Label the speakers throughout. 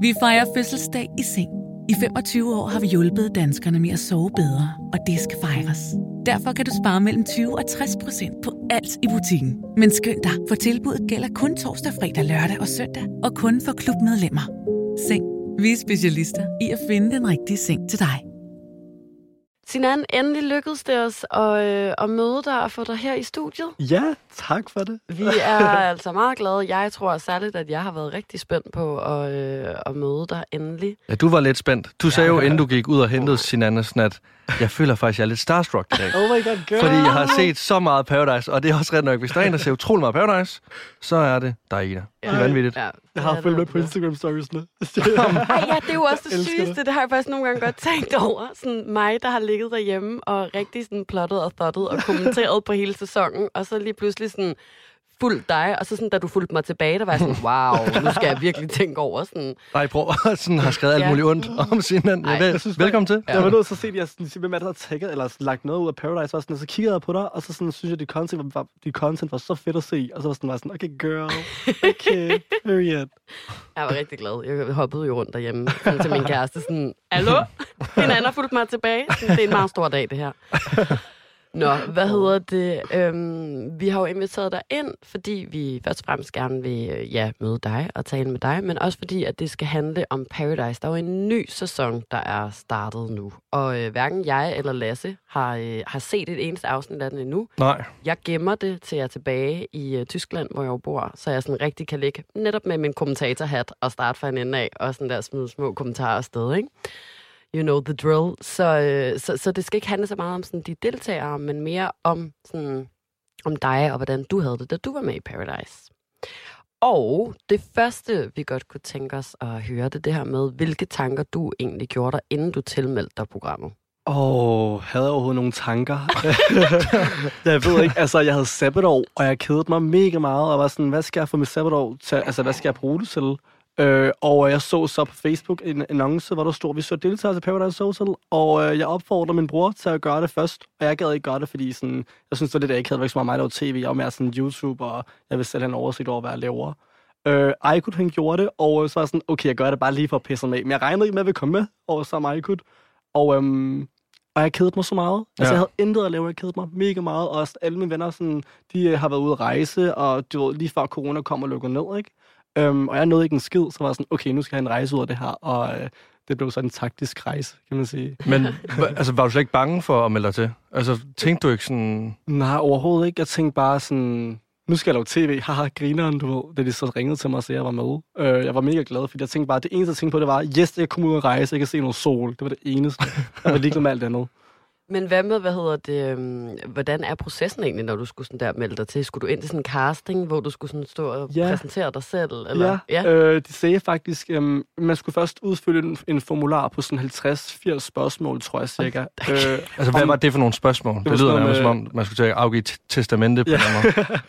Speaker 1: Vi fejrer fødselsdag i seng. I 25 år har vi hjulpet danskerne med at sove bedre, og det skal fejres. Derfor kan du spare mellem 20 og 60 procent på alt i butikken. Men skynd dig, for tilbuddet gælder kun torsdag, fredag, lørdag og søndag, og kun for klubmedlemmer. Seng. Vi er specialister i at finde den rigtige seng til dig.
Speaker 2: Sinan, endelig lykkedes det os at, øh, at møde dig og få dig her i studiet.
Speaker 3: Ja, tak for det.
Speaker 2: Vi er altså meget glade. Jeg tror særligt, at jeg har været rigtig spændt på at, øh, at møde dig endelig.
Speaker 4: Ja, du var lidt spændt. Du sagde jo, inden du gik ud og hentede Sinanne, sådan at jeg føler faktisk, at jeg er lidt starstruck i dag.
Speaker 3: Oh my god, girl.
Speaker 4: Fordi jeg har set så meget Paradise, og det er også ret nok. Hvis der er en, der ser utrolig meget Paradise, så er det dig, Ida. Det er vanvittigt.
Speaker 2: Ja,
Speaker 3: Jeg har fulgt med på Instagram storiesne.
Speaker 2: Ej, ja, det er jo også det sygeste. Det har jeg faktisk nogle gange godt tænkt over. Sådan mig, der har ligget derhjemme og rigtig sådan plottet og thottet og kommenteret på hele sæsonen, og så lige pludselig sådan fuldt dig, og så sådan, da du fulgte mig tilbage, der var jeg sådan, wow, nu skal jeg virkelig tænke over sådan,
Speaker 4: Nej, prøv sådan har skrevet alt
Speaker 2: Ja.
Speaker 4: muligt ondt om Sinanne.
Speaker 2: Ej,
Speaker 4: Ja, vel,
Speaker 3: jeg synes
Speaker 4: velkommen til.
Speaker 3: Jeg var nødt til at se, at jeg sådan, hvem er det, der har tagget, eller sådan, lagt noget ud af Paradise, og, sådan, og så kiggede jeg på dig, og så sådan, synes jeg, at dit content var, dit content var så fedt at se, og så var sådan, var sådan okay, girl, okay, period.
Speaker 2: Jeg var rigtig glad. Jeg hoppede jo rundt derhjemme sådan til min kæreste. Sådan, Hallo? En anden har fulgt mig tilbage. Sådan, det er en meget stor dag, det her. Nå, hvad hedder det? Øhm, vi har jo inviteret dig ind, fordi vi først og fremmest gerne vil øh, ja, møde dig og tale med dig, men også fordi, at det skal handle om Paradise. Der er jo en ny sæson, der er startet nu. Og øh, hverken jeg eller Lasse har, øh, har set et eneste afsnit af den endnu.
Speaker 4: Nej,
Speaker 2: Jeg gemmer det til jeg er tilbage i uh, Tyskland, hvor jeg jo bor, så jeg sådan rigtig kan ligge netop med min kommentatorhat og starte fra en ende af, og sådan der smide små kommentarer afsted, ikke? You know the drill. Så, øh, så, så det skal ikke handle så meget om sådan, de deltagere, men mere om, sådan, om dig og hvordan du havde det, da du var med i Paradise. Og det første, vi godt kunne tænke os at høre, det det her med, hvilke tanker du egentlig gjorde dig, inden du tilmeldte dig programmet.
Speaker 3: Åh, oh, havde jeg overhovedet nogle tanker? jeg ved ikke, altså jeg havde sabbatår, og jeg kedede mig mega meget, og var sådan, hvad skal jeg få mit sabbatår til, altså hvad skal jeg bruge det til? Øh, og jeg så så på Facebook en annonce, hvor der stod, vi så deltager til Paradise Hotel, og øh, jeg opfordrer min bror til at gøre det først, og jeg gad ikke gøre det, fordi sådan, jeg synes, det var lidt akavet, var ikke så meget mig, der var tv, jeg var mere sådan YouTube, og jeg vil selv have en oversigt over, hvad jeg laver. Øh, Aykut, han gjorde det, og øh, så var jeg sådan, okay, jeg gør det bare lige for at pisse af. Men jeg regnede ikke med, at jeg ville komme med over sammen med Aykut. Og, øhm, og jeg kedede mig så meget. Altså,
Speaker 4: Ja.
Speaker 3: jeg havde intet at lave, jeg kedede mig mega meget. Og alle mine venner, sådan, de øh, har været ude at rejse, og du ved, lige før corona kom og lukkede ned, ikke? Øhm, og jeg nåede ikke en skid, så var jeg sådan, okay, nu skal jeg have en rejse ud af det her. Og øh, det blev sådan en taktisk rejse, kan man sige.
Speaker 4: men altså, var du slet ikke bange for at melde dig til? Altså, tænkte du ikke sådan...
Speaker 3: Nej, overhovedet ikke. Jeg tænkte bare sådan, nu skal jeg lave tv. Haha, grineren, du ved. Da de så ringede til mig, så jeg var med. Øh, jeg var mega glad, fordi jeg tænkte bare, det eneste, jeg tænkte på, det var, yes, jeg kommer ud og rejse, jeg kan se noget sol. Det var det eneste. Jeg var ligeglad med alt andet.
Speaker 2: Men hvad med, hvad hedder det, øhm, hvordan er processen egentlig, når du skulle sådan der melde dig til? Skulle du ind til sådan en casting, hvor du skulle sådan stå og
Speaker 3: Ja.
Speaker 2: præsentere dig selv? Eller?
Speaker 3: Ja, ja. Øh, de sagde faktisk, at man skulle først udfylde en, en formular på sådan 50-80 spørgsmål, tror jeg cirka. øh,
Speaker 4: Altså, hvad
Speaker 3: om-
Speaker 4: var det for nogle spørgsmål? Det, det lyder nærmest som om, man skulle at afgive t- testamente på
Speaker 3: Ja.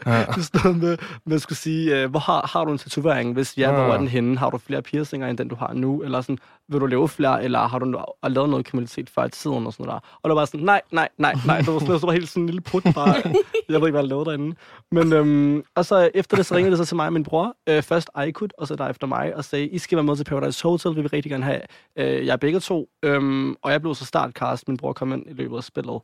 Speaker 4: ja. Ja.
Speaker 3: Det stod med, man skulle sige, øh, hvor har, har du en tatovering? Hvis ja, hvor
Speaker 4: Ah.
Speaker 3: er den henne? Har du flere piercinger, end den du har nu? Eller sådan, vil du lave flere, eller har du lavet noget kriminalitet før i tiden? Og sådan noget der. Og der var sådan, nej, nej, nej, nej. Det var, sådan, det var helt sådan en lille put bare. jeg ved ikke, hvad jeg lavede derinde. Men, øhm, og så efter det, så ringede det så til mig og min bror. Øh, først Aykut, og så der efter mig, og sagde, I skal være med til Paradise Hotel, vi vil rigtig gerne have øh, jer begge to. Øhm, og jeg blev så startcast, min bror kom ind i løbet af spillet.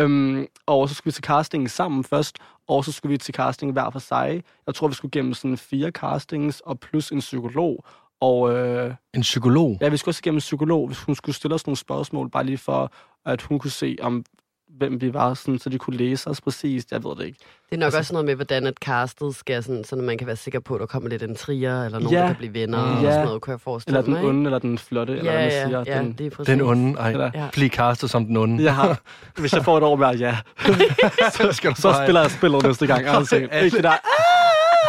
Speaker 3: Øhm, og så skulle vi til casting sammen først, og så skulle vi til casting hver for sig. Jeg tror, vi skulle gennem sådan fire castings, og plus en psykolog. Og øh,
Speaker 4: En psykolog?
Speaker 3: ja, vi skulle også igennem en psykolog, hvis hun skulle stille os nogle spørgsmål, bare lige for, at hun kunne se, om hvem vi var, sådan, så de kunne læse os præcist. Jeg ved det ikke.
Speaker 2: Det er nok
Speaker 3: Altså-
Speaker 2: også noget med, hvordan et castet skal, sådan, så man kan være sikker på, at der kommer lidt en trier, eller nogen,
Speaker 3: Ja.
Speaker 2: der kan blive venner, og
Speaker 3: Ja.
Speaker 2: sådan noget, kunne jeg forestille
Speaker 3: Eller den
Speaker 2: mig. ikke?
Speaker 3: onde, eller den flotte, eller
Speaker 2: Ja,
Speaker 3: hvad man
Speaker 2: ja,
Speaker 3: siger.
Speaker 2: ja,
Speaker 3: den,
Speaker 2: det er præcis.
Speaker 4: Den onde? Ej,
Speaker 3: Eller-
Speaker 2: Ja.
Speaker 4: blive castet som den onde.
Speaker 3: har, hvis jeg får et år mere, ja.
Speaker 4: så skal du
Speaker 3: Så spiller jeg spillet næste gang. Altså, ikke det der,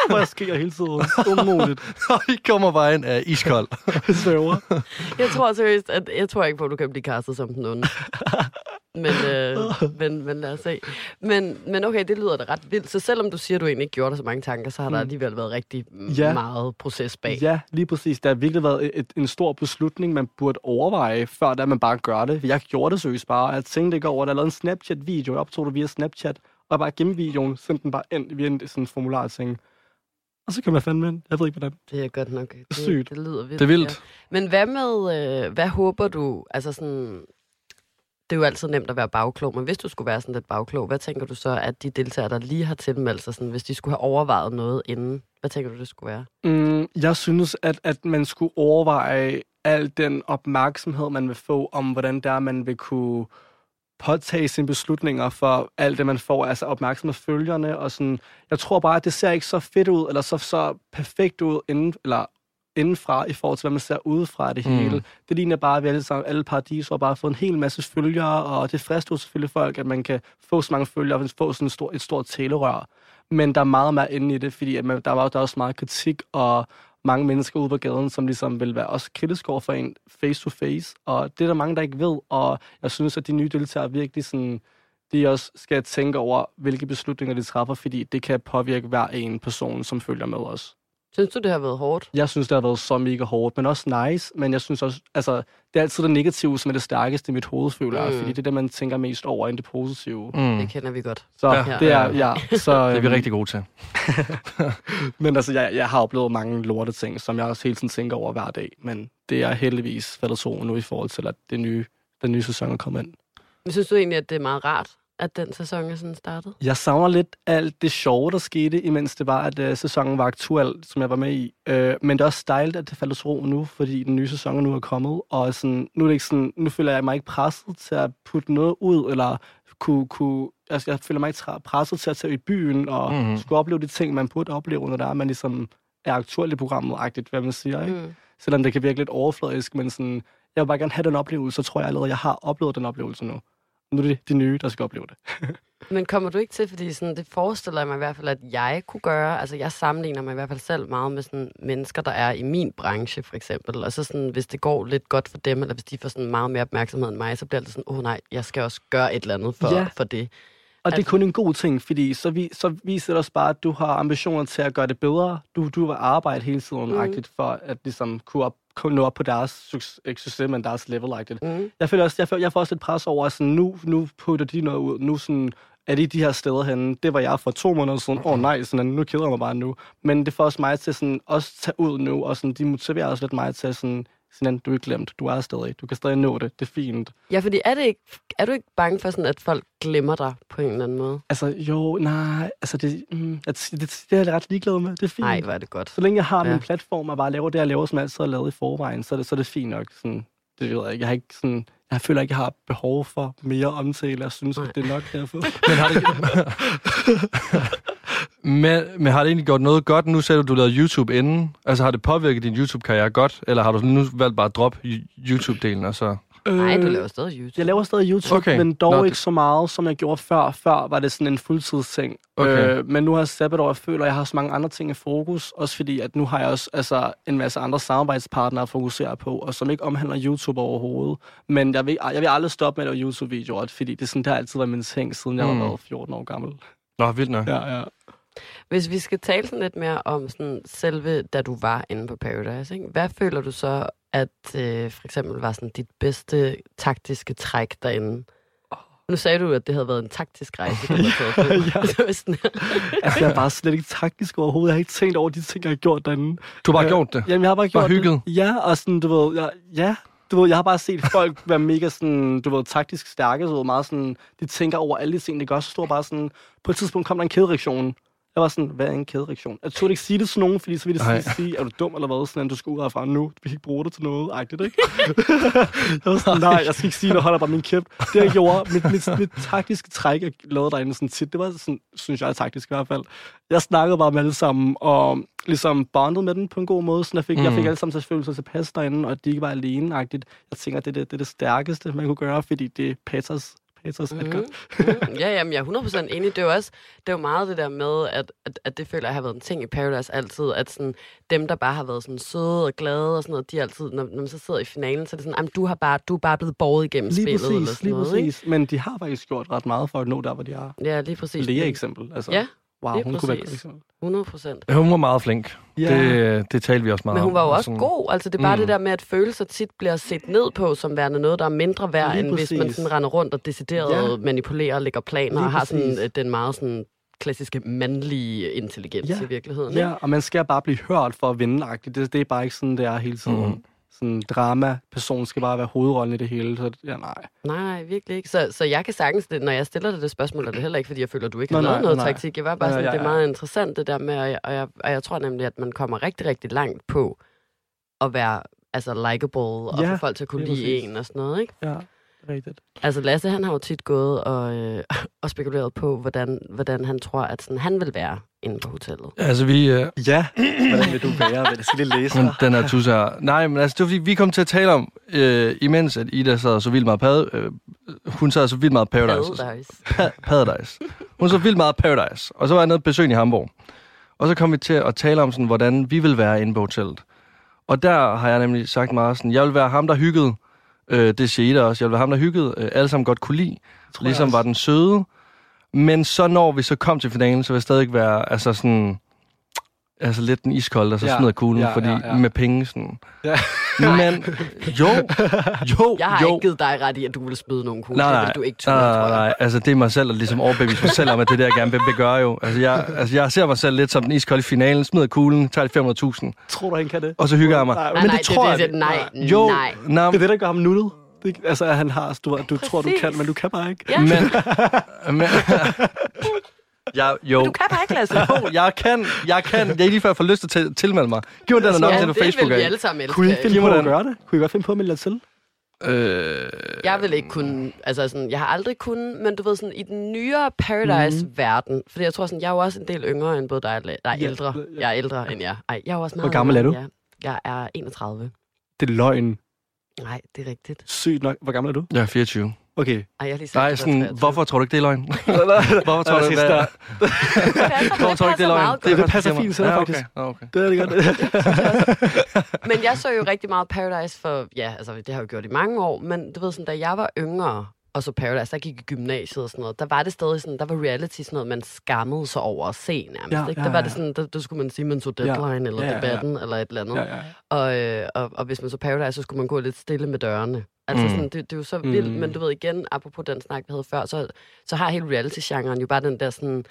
Speaker 3: Hvor jeg sker hele tiden. Umuligt.
Speaker 4: Og I kommer bare ind af iskold.
Speaker 3: Jeg svæver.
Speaker 2: Jeg tror seriøst, at jeg tror ikke på, at du kan blive castet som den onde. Men, øh, men, men lad os se. Men, men okay, det lyder da ret vildt. Så selvom du siger, at du egentlig ikke gjorde dig så mange tanker, så har der
Speaker 3: Mm.
Speaker 2: alligevel været rigtig
Speaker 3: Ja.
Speaker 2: meget proces bag.
Speaker 3: Ja, lige præcis. Det har virkelig været et, et, en stor beslutning, man burde overveje, før da man bare gør det. Jeg gjorde det seriøst bare. Jeg tænkte ikke over, at jeg lavede en Snapchat-video. Jeg optog det via Snapchat, og jeg bare gennem videoen sendte den bare ind via en sådan en formular ting. Og så kan man fandme ind. Jeg ved ikke, hvordan.
Speaker 2: Det er godt nok. Det,
Speaker 3: Sygt.
Speaker 2: Det lyder vildt.
Speaker 4: Det er vildt.
Speaker 2: Men hvad med, øh, hvad håber du, altså sådan, det er jo altid nemt at være bagklog, men hvis du skulle være sådan lidt bagklog, hvad tænker du så, at de deltagere, der lige har tilmeldt sig, sådan, hvis de skulle have overvejet noget inden, hvad tænker du, det skulle være?
Speaker 3: Mm, jeg synes, at, at man skulle overveje al den opmærksomhed, man vil få om, hvordan det er, man vil kunne påtage sine beslutninger for alt det, man får, altså opmærksomhed følgerne, og sådan, jeg tror bare, at det ser ikke så fedt ud, eller så, så perfekt ud inden, eller indenfra i forhold til, hvad man ser udefra det
Speaker 4: Mm.
Speaker 3: hele. Det ligner bare, at vi alle, sammen, alle paradiser har bare fået en hel masse følgere, og det frister jo selvfølgelig folk, at man kan få så mange følgere, og få sådan en stor, et stort talerør. Men der er meget mere inde i det, fordi at man, der, var, der er også meget kritik, og mange mennesker ude på gaden, som ligesom vil være også kritisk over for en face to face, og det er der mange, der ikke ved, og jeg synes, at de nye deltagere virkelig sådan, de også skal tænke over, hvilke beslutninger de træffer, fordi det kan påvirke hver en person, som følger med os.
Speaker 2: Synes du, det har været hårdt?
Speaker 3: Jeg synes, det har været så mega hårdt, men også nice. Men jeg synes også, altså, det er altid det negative, som er det stærkeste i mit hoved, føler
Speaker 2: Mm.
Speaker 3: fordi det er det, man tænker mest over, end det positive.
Speaker 4: Mm.
Speaker 2: Det kender vi godt.
Speaker 3: Så
Speaker 4: Ja.
Speaker 3: ja, det er, ja. Så,
Speaker 4: Det er vi
Speaker 3: øhm,
Speaker 4: rigtig gode til.
Speaker 3: Men altså, jeg, jeg har oplevet mange lorte ting, som jeg også hele tiden tænker over hver dag. Men det er heldigvis faldet to nu i forhold til, at det nye, den nye sæson er kommet ind.
Speaker 2: Men synes du egentlig, at det er meget rart, at den sæson er sådan startet?
Speaker 3: Jeg savner lidt alt det sjove, der skete, imens det var, at uh, sæsonen var aktuel, som jeg var med i. Uh, men det er også dejligt, at det faldt ro nu, fordi den nye sæson er nu er kommet. Og sådan, nu, er det ikke sådan, nu føler jeg mig ikke presset til at putte noget ud, eller kunne, kunne, altså, jeg føler mig ikke presset til at tage i byen og
Speaker 4: Mhm.
Speaker 3: mm-hmm. skulle opleve de ting, man burde opleve, når der er, man ligesom er aktuel i programmet, agtigt, hvad man siger. Ikke?
Speaker 2: Mm.
Speaker 3: Selvom det kan virke lidt overfladisk, men sådan, jeg vil bare gerne have den oplevelse, så tror jeg allerede, jeg har oplevet den oplevelse nu. Nu er det de nye, der skal opleve det.
Speaker 2: Men kommer du ikke til, fordi sådan, det forestiller jeg mig i hvert fald, at jeg kunne gøre, altså jeg sammenligner mig i hvert fald selv meget med sådan mennesker, der er i min branche for eksempel, og så sådan, hvis det går lidt godt for dem, eller hvis de får sådan meget mere opmærksomhed end mig, så bliver det sådan, åh oh, nej, jeg skal også gøre et eller andet for,
Speaker 3: Ja.
Speaker 2: for det.
Speaker 3: Og det er
Speaker 2: Altså-
Speaker 3: kun en god ting, fordi så, vi, så viser det også bare, at du har ambitioner til at gøre det bedre. Du, du vil arbejde hele tiden mm. for at ligesom kunne, op, kunne nå op på deres succes, men deres level. -agtigt.
Speaker 2: Mm.
Speaker 3: Jeg, føler også, jeg, føler, jeg får også lidt pres over, at sådan, nu, nu putter de noget ud. Nu sådan, er de de her steder henne. Det var jeg for to måneder siden. Åh oh, nej, sådan, nu keder jeg mig bare nu. Men det får også mig til sådan, også tage ud nu, og sådan, de motiverer også lidt mig til sådan, sådan, du er ikke glemt. Du er stadig. Du kan stadig nå det. Det er fint.
Speaker 2: Ja, fordi er, det ikke, er du ikke bange for sådan, at folk glemmer dig på en eller anden måde?
Speaker 3: Altså, jo, nej, altså det, mm, det, det, det er jeg ret ligeglad med. Det er fint.
Speaker 2: Nej, hvor er det godt.
Speaker 3: Så længe jeg har
Speaker 2: Ja.
Speaker 3: min platform og bare laver det, jeg laver, som jeg altid har lavet i forvejen, så er det, så er det fint nok. Sådan, det ved jeg ikke. Jeg, har ikke sådan, jeg føler ikke, jeg har behov for mere omtale. Jeg synes,
Speaker 2: Nej.
Speaker 3: at det er nok derfor.
Speaker 4: Men har det, men, men har det egentlig gjort noget godt? Nu sagde du, du lavede YouTube inden. Altså har det påvirket din YouTube-karriere godt? Eller har du nu valgt bare at droppe YouTube-delen, og så...
Speaker 2: Nej, du
Speaker 3: Øh,
Speaker 2: laver stadig YouTube.
Speaker 3: Jeg laver stadig YouTube,
Speaker 4: Okay.
Speaker 3: men dog
Speaker 4: Nå,
Speaker 3: Nå,
Speaker 4: det-
Speaker 3: ikke så meget, som jeg gjorde før. Før var det sådan en fuldtidsting.
Speaker 4: Okay.
Speaker 3: Øh, men nu har jeg sabbatår, jeg føler, at jeg har så mange andre ting i fokus. Også fordi, at nu har jeg også altså, en masse andre samarbejdspartnere at fokusere på, og som ikke omhandler YouTube overhovedet. Men jeg vil, jeg vil aldrig stoppe med at lave YouTube-videoer, fordi det er sådan, der har altid været min ting, siden jeg
Speaker 4: Mm.
Speaker 3: var været 14 år gammel.
Speaker 4: Nå, vildt nok.
Speaker 3: Ja, ja.
Speaker 2: Hvis vi skal tale sådan lidt mere om sådan selve, da du var inde på Paradise, ikke? hvad føler du så, at øh, for eksempel var sådan dit bedste taktiske træk derinde? Nu sagde du, at det havde været en taktisk rejse, du.
Speaker 3: Ja.
Speaker 2: Så sådan,
Speaker 3: Altså, jeg er bare slet ikke taktisk overhovedet. Jeg har ikke tænkt over de ting, jeg har gjort derinde.
Speaker 4: Du har bare
Speaker 3: Øh,
Speaker 4: gjort det.
Speaker 3: Jamen, jeg har bare gjort
Speaker 4: hygget?
Speaker 3: det. Ja, og sådan, du ved, jeg, ja, du ved, jeg har bare set folk være mega sådan, du ved, taktisk stærke, så meget sådan, de tænker over alle de ting, de gør, så står bare sådan, på et tidspunkt kom der en kædereaktion. Jeg var sådan, hvad er en kædereaktion? Jeg turde ikke sige det til nogen, fordi så ville de sige, er du dum eller hvad, sådan, du skal ud herfra nu, vi kan ikke bruge det til noget, agtigt, ikke? jeg var sådan, nej, jeg skal ikke sige det, holder bare min kæft. Det jeg gjorde, mit, mit, mit taktiske træk, jeg lavede derinde sådan tit, det var sådan, synes jeg er taktisk i hvert fald. Jeg snakkede bare med alle sammen, og ligesom bondede med den på en god måde, så jeg fik, mm. jeg
Speaker 4: Mm.
Speaker 3: fik alle sammen til at tilpas derinde, og de ikke var alene-agtigt. Jeg tænker, det er det, det, er det stærkeste, man kunne gøre, fordi det er Peters, Peters mm. Edgar.
Speaker 2: mm, ja, jamen, jeg er 100% enig. Det er jo også det er jo meget det der med, at, at, at det føler jeg har været en ting i Paradise altid, at sådan, dem, der bare har været sådan søde og glade og sådan noget, de altid, når, når man så sidder i finalen, så er det sådan, "Jamen, du, har bare, du er bare blevet borget igennem
Speaker 3: Lige
Speaker 2: spillet. eller
Speaker 3: præcis,
Speaker 2: sådan
Speaker 3: lige
Speaker 2: noget, ikke?
Speaker 3: præcis. Men de har faktisk gjort ret meget for at nå der, hvor de er.
Speaker 2: Ja, lige præcis.
Speaker 3: Lea eksempel. Altså,
Speaker 2: Ja,
Speaker 3: wow,
Speaker 2: lige
Speaker 3: hun kunne være
Speaker 2: præcis.
Speaker 3: eksempel.
Speaker 2: 100 procent.
Speaker 4: Hun var meget flink.
Speaker 3: Ja.
Speaker 4: Det, det talte vi også meget
Speaker 2: Men hun
Speaker 4: om.
Speaker 2: var jo
Speaker 4: Og
Speaker 2: også
Speaker 4: sådan-
Speaker 2: god. Altså, det er bare
Speaker 4: Mm.
Speaker 2: det der med, at følelser tit bliver set ned på som værende noget, der er mindre værd,
Speaker 3: Lige
Speaker 2: end hvis man
Speaker 3: præcis.
Speaker 2: sådan render rundt og decideret
Speaker 3: Ja.
Speaker 2: manipulerer og lægger planer
Speaker 3: Lige
Speaker 2: og har sådan,
Speaker 3: præcis.
Speaker 2: øh, den meget sådan klassiske mandlige intelligens
Speaker 3: Ja.
Speaker 2: i virkeligheden. ikke?
Speaker 3: Ja, og man skal bare blive hørt for at vinde -agtigt. Det, det er bare ikke sådan, det er hele tiden.
Speaker 4: Mm.
Speaker 3: Sådan drama. Personen skal bare være hovedrollen i det hele. Så ja, nej.
Speaker 2: Nej, virkelig ikke. Så, så jeg kan sagtens, det, når jeg stiller dig det spørgsmål, er det heller ikke, fordi jeg føler, at du ikke har
Speaker 3: Nej,
Speaker 2: lavet
Speaker 3: nej,
Speaker 2: noget
Speaker 3: nej.
Speaker 2: taktik. Jeg var bare
Speaker 3: Nej,
Speaker 2: sådan,
Speaker 3: ja,
Speaker 2: det er
Speaker 3: ja.
Speaker 2: meget interessant det der med, og jeg, og, jeg, og jeg tror nemlig, at man kommer rigtig, rigtig langt på at være altså likable og
Speaker 3: Ja,
Speaker 2: få folk til at kunne lide
Speaker 3: præcis.
Speaker 2: en og sådan noget, ikke?
Speaker 3: Ja, rigtigt.
Speaker 2: Altså Lasse, han har jo tit gået og, øh, og spekuleret på, hvordan, hvordan han tror, at sådan, han vil være inde på hotellet.
Speaker 4: Altså, vi... Øh,
Speaker 3: Ja, hvordan vil du være? Vil jeg sige lige læse
Speaker 4: men den her tusse her. Nej, men altså, det var fordi, vi kom til at tale om, øh, imens at Ida sad så vildt meget pad, øh, hun sad så vildt meget Paradise.
Speaker 2: Paradise.
Speaker 4: Pa- Paradise. Hun så vildt meget Paradise. Og så var jeg nede besøg i Hamburg. Og så kom vi til at tale om, sådan, hvordan vi vil være inde på hotellet. Og der har jeg nemlig sagt meget sådan, jeg vil være ham, der hyggede. Øh, det siger også. Jeg være ham, der hyggede. Øh, alle sammen godt kunne lide.
Speaker 3: Tror
Speaker 4: Ligesom var den søde. Men så når vi så kom til finalen, så vil jeg stadig være altså sådan... Altså lidt den iskolde, og så
Speaker 3: Ja,
Speaker 4: smider kuglen,
Speaker 3: ja,
Speaker 4: fordi
Speaker 3: ja, ja.
Speaker 4: med penge sådan.
Speaker 3: Ja.
Speaker 4: Men jo, jo,
Speaker 2: Jeg har
Speaker 4: jo.
Speaker 2: ikke givet dig ret i, at du ville smide nogen kugler.
Speaker 4: Nej,
Speaker 2: Det
Speaker 4: nej,
Speaker 2: vil du ikke turde,
Speaker 4: nej,
Speaker 2: tror
Speaker 4: nej, nej, altså det er mig selv, der ligesom overbevise mig selv om, at det er det, jeg gerne vil, vil gøre jo. Altså jeg, altså jeg ser mig selv lidt som den iskolde i finalen, smider kuglen, tager de 500.000,
Speaker 3: Tror du, han kan det?
Speaker 4: og så hygger jeg mig.
Speaker 3: Nej,
Speaker 2: Nej,
Speaker 3: men
Speaker 2: nej,
Speaker 3: det tror
Speaker 2: det,
Speaker 3: jeg.
Speaker 2: det, nej,
Speaker 4: Jo,
Speaker 2: nej.
Speaker 3: Det er det, der gør ham nuttet. Det, altså, at han har, du, du tror, du kan, men du kan bare ikke.
Speaker 2: Ja.
Speaker 4: men... men ja, jo.
Speaker 2: Du kan bare ikke, Lasse.
Speaker 4: Jo, jeg kan, jeg kan. Jeg er lige før jeg får lyst til at tilmelde mig. Giv mig den
Speaker 2: Ja,
Speaker 4: ja, på
Speaker 2: det
Speaker 4: Facebook
Speaker 2: vil vi alle sammen elske.
Speaker 3: Kunne I ikke finde på
Speaker 4: mig
Speaker 3: at gøre det? Kunne I godt finde på at melde jer til?
Speaker 4: Øh,
Speaker 2: Jeg vil ikke kunne, altså sådan, jeg har aldrig kunnet, men du ved sådan, i den nyere Paradise-verden, mm. fordi jeg tror sådan, jeg er jo også en del yngre end både dig og Nej,
Speaker 3: Ja,
Speaker 2: ældre.
Speaker 3: ja.
Speaker 2: Jeg er ældre end jer. Ej, jeg er også meget
Speaker 3: Hvor gammel er du?
Speaker 2: jer. Jeg er 31.
Speaker 3: Det er løgn.
Speaker 2: Nej, det er rigtigt.
Speaker 3: Sygt nok. Hvor gammel er du?
Speaker 4: jeg er 24.
Speaker 3: Okay.
Speaker 2: Ej, jeg lige sagt,
Speaker 4: Nej,
Speaker 2: var
Speaker 4: sådan,
Speaker 2: 23.
Speaker 4: hvorfor tror du ikke, det er løgn?
Speaker 3: Hvorfor
Speaker 4: tror du ikke,
Speaker 3: det?
Speaker 2: Det passer,
Speaker 4: Hvorfor
Speaker 2: det
Speaker 4: tror du ikke, det er løgn?
Speaker 3: Det
Speaker 2: godt.
Speaker 3: passer fint dig,
Speaker 4: ja,
Speaker 3: faktisk.
Speaker 4: Okay. Ja, okay.
Speaker 3: Det er det godt.
Speaker 2: Men jeg så jo rigtig meget Paradise for, ja, altså det har jeg jo gjort i mange år, men du ved sådan, da jeg var yngre, og så Paradise, der gik i gymnasiet og sådan noget, der var det stadig sådan, der var reality sådan noget, man skammede sig over at se nærmest.
Speaker 3: Ja,
Speaker 2: ikke?
Speaker 3: ja,
Speaker 2: Der var
Speaker 3: ja.
Speaker 2: det sådan, der, der skulle man sige, man så
Speaker 3: Ja.
Speaker 2: deadline eller
Speaker 3: Ja, ja, ja.
Speaker 2: debatten eller et eller andet.
Speaker 3: ja, ja.
Speaker 2: Og, øh, og, og hvis man så Paradise, så skulle man gå lidt stille med dørene. Altså
Speaker 4: Mm.
Speaker 2: sådan, det, det er jo så vildt,
Speaker 3: Mm.
Speaker 2: men du ved igen, apropos den snak, vi havde før, så, så har hele reality-genren jo bare den der sådan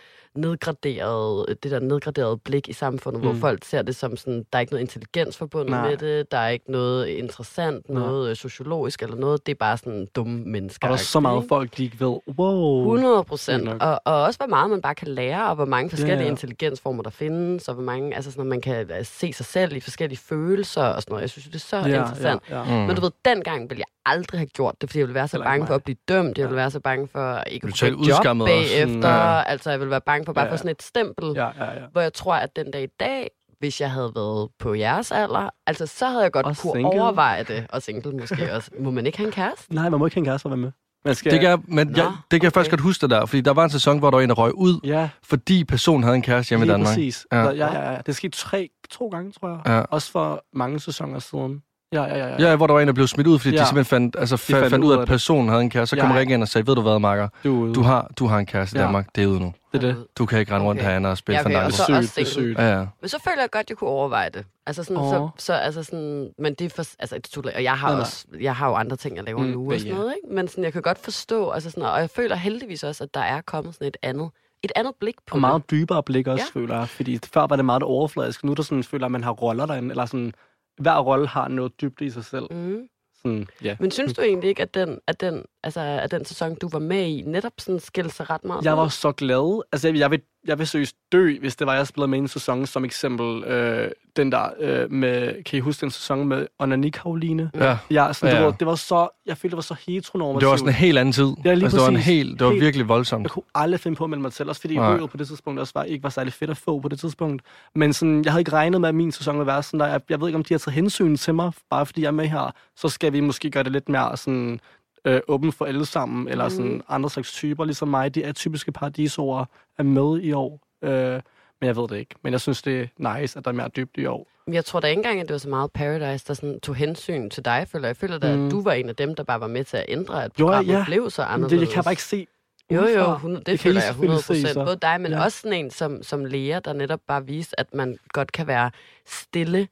Speaker 2: nedgraderede, det der nedgraderede blik i samfundet, mm. hvor
Speaker 3: Mm.
Speaker 2: folk ser det som sådan, der er ikke noget intelligens forbundet
Speaker 3: Nej.
Speaker 2: med det, der er ikke noget interessant,
Speaker 3: Nej.
Speaker 2: noget øh, sociologisk eller noget, det er bare sådan dumme mennesker.
Speaker 3: Og der er så meget folk, de ikke ved. Wow.
Speaker 2: 100 procent. Og, og også, hvor meget man bare kan lære, og hvor mange forskellige
Speaker 3: ja.
Speaker 2: intelligensformer, der findes, og hvor mange, altså sådan, man kan øh, se sig selv i forskellige følelser og sådan noget. Jeg synes, det er så
Speaker 3: Ja,
Speaker 2: interessant.
Speaker 3: Ja, ja.
Speaker 4: Mm.
Speaker 2: Men du ved, dengang ville jeg aldrig have gjort det, fordi jeg ville være så bange
Speaker 3: mig.
Speaker 2: for at blive dømt. Jeg ville være så bange for ikke at få et job bagefter.
Speaker 4: Ja.
Speaker 2: Altså, jeg ville være bange for bare
Speaker 3: Ja, ja.
Speaker 2: sådan et stempel.
Speaker 3: ja, ja, ja.
Speaker 2: Hvor jeg tror, at den dag i dag, hvis jeg havde været på jeres alder, altså så havde jeg godt
Speaker 3: Og
Speaker 2: kunne
Speaker 3: single.
Speaker 2: overveje det. Og single måske også. Må man ikke have en kæreste?
Speaker 3: Nej, man må ikke have en kæreste for at være med. Man skal...
Speaker 4: Det kan, jeg, men
Speaker 2: Nå,
Speaker 4: jeg, det kan jeg faktisk
Speaker 2: okay.
Speaker 4: godt huske det der, fordi der var en sæson, hvor der var en, der røg ud,
Speaker 3: Ja,
Speaker 4: fordi personen havde en kæreste hjemme i
Speaker 3: lige
Speaker 4: Danmark.
Speaker 3: præcis.
Speaker 4: Ja.
Speaker 3: Ja. Ja, ja. Det er sket tre, to gange, tror jeg.
Speaker 4: Ja.
Speaker 3: Også for mange sæsoner siden. Ja, ja, ja. ja.
Speaker 4: Ja, hvor der var en, der blev smidt ud, fordi ja. De simpelthen fandt, altså, fandt,
Speaker 3: fandt
Speaker 4: fandt ud af, at
Speaker 3: det.
Speaker 4: personen havde en kæreste. Så kom
Speaker 3: Ja.
Speaker 4: Rikke ind og sagde, ved du hvad, Marker?
Speaker 3: Du,
Speaker 4: Du har, du har en kæreste i
Speaker 3: Ja.
Speaker 4: Danmark, det er ude nu.
Speaker 3: det er det.
Speaker 4: Du kan ikke rende rundt
Speaker 2: Okay.
Speaker 4: herinde og spille
Speaker 2: Ja, okay,
Speaker 4: ja,
Speaker 2: og
Speaker 3: Det
Speaker 2: så
Speaker 3: er sygt, det er sygt.
Speaker 4: Ja, ja.
Speaker 2: Men så føler jeg godt, jeg kunne overveje det. Altså sådan,
Speaker 3: Åh.
Speaker 2: så, så, altså sådan, men det er for, altså, too late. og jeg har,
Speaker 3: Nej,
Speaker 2: også, jeg har jo andre ting, jeg laver
Speaker 3: Mm,
Speaker 2: nu og sådan noget, ikke? Men sådan, jeg kan godt forstå, altså sådan, og jeg føler heldigvis også, at der er kommet sådan et andet, et andet blik på
Speaker 3: Og meget dybere blik også,
Speaker 2: ja.
Speaker 3: føler jeg. Fordi før var det meget overfladisk. Nu er der sådan, føler at man har roller derinde. Eller sådan, hver rolle har noget dybde i sig selv.
Speaker 2: Mm.
Speaker 3: Sådan, ja.
Speaker 2: Men synes du egentlig ikke, at den, at den, altså, at den sæson, du var med i, netop sådan skilte sig ret meget?
Speaker 3: Jeg var så glad. Altså, jeg, jeg, vil, jeg vil seriøst dø, hvis det var, jeg spillede med en sæson, som eksempel øh, den der øh, med, kan I huske den sæson med Onani Karoline?
Speaker 4: ja.
Speaker 3: Ja, sådan,
Speaker 4: Ja.
Speaker 3: Det, var, det var så, jeg følte, det var så heteronormativt.
Speaker 4: Det var sådan en helt anden tid.
Speaker 3: Ja, lige
Speaker 4: altså, det var, en helt, det var
Speaker 3: Helt-
Speaker 4: virkelig voldsomt.
Speaker 3: Jeg kunne aldrig finde på at melde mig til, også fordi
Speaker 4: Nej.
Speaker 3: på det tidspunkt også var, ikke var særlig fedt at få på det tidspunkt. Men sådan, jeg havde ikke regnet med, at min sæson ville være sådan der. Jeg, jeg ved ikke, om de har taget hensyn til mig, bare fordi jeg er med her. Så skal vi måske gøre det lidt mere sådan, øh, åben for alle sammen, eller sådan andre slags typer, ligesom mig. De er typiske paradisord er med i år. Øh, men jeg ved det ikke. Men jeg synes, det er nice, at der er mere dybde i år.
Speaker 2: Jeg tror da ikke engang, at det var så meget Paradise, der sådan tog hensyn til dig, føler jeg. Føler da, at
Speaker 3: Mm.
Speaker 2: du var en af dem, der bare var med til at ændre, at
Speaker 3: Jo,
Speaker 2: programmet
Speaker 3: ja.
Speaker 2: blev så anderledes.
Speaker 3: det, jeg kan bare ikke se
Speaker 2: Jo, jo,
Speaker 3: udefra.
Speaker 2: 100, det,
Speaker 3: Det
Speaker 2: føler jeg
Speaker 3: selvfølgelig
Speaker 2: 100
Speaker 3: se, så.
Speaker 2: Både dig, men
Speaker 3: Ja.
Speaker 2: også sådan en som, som læger, der netop bare viste, at man godt kan være stille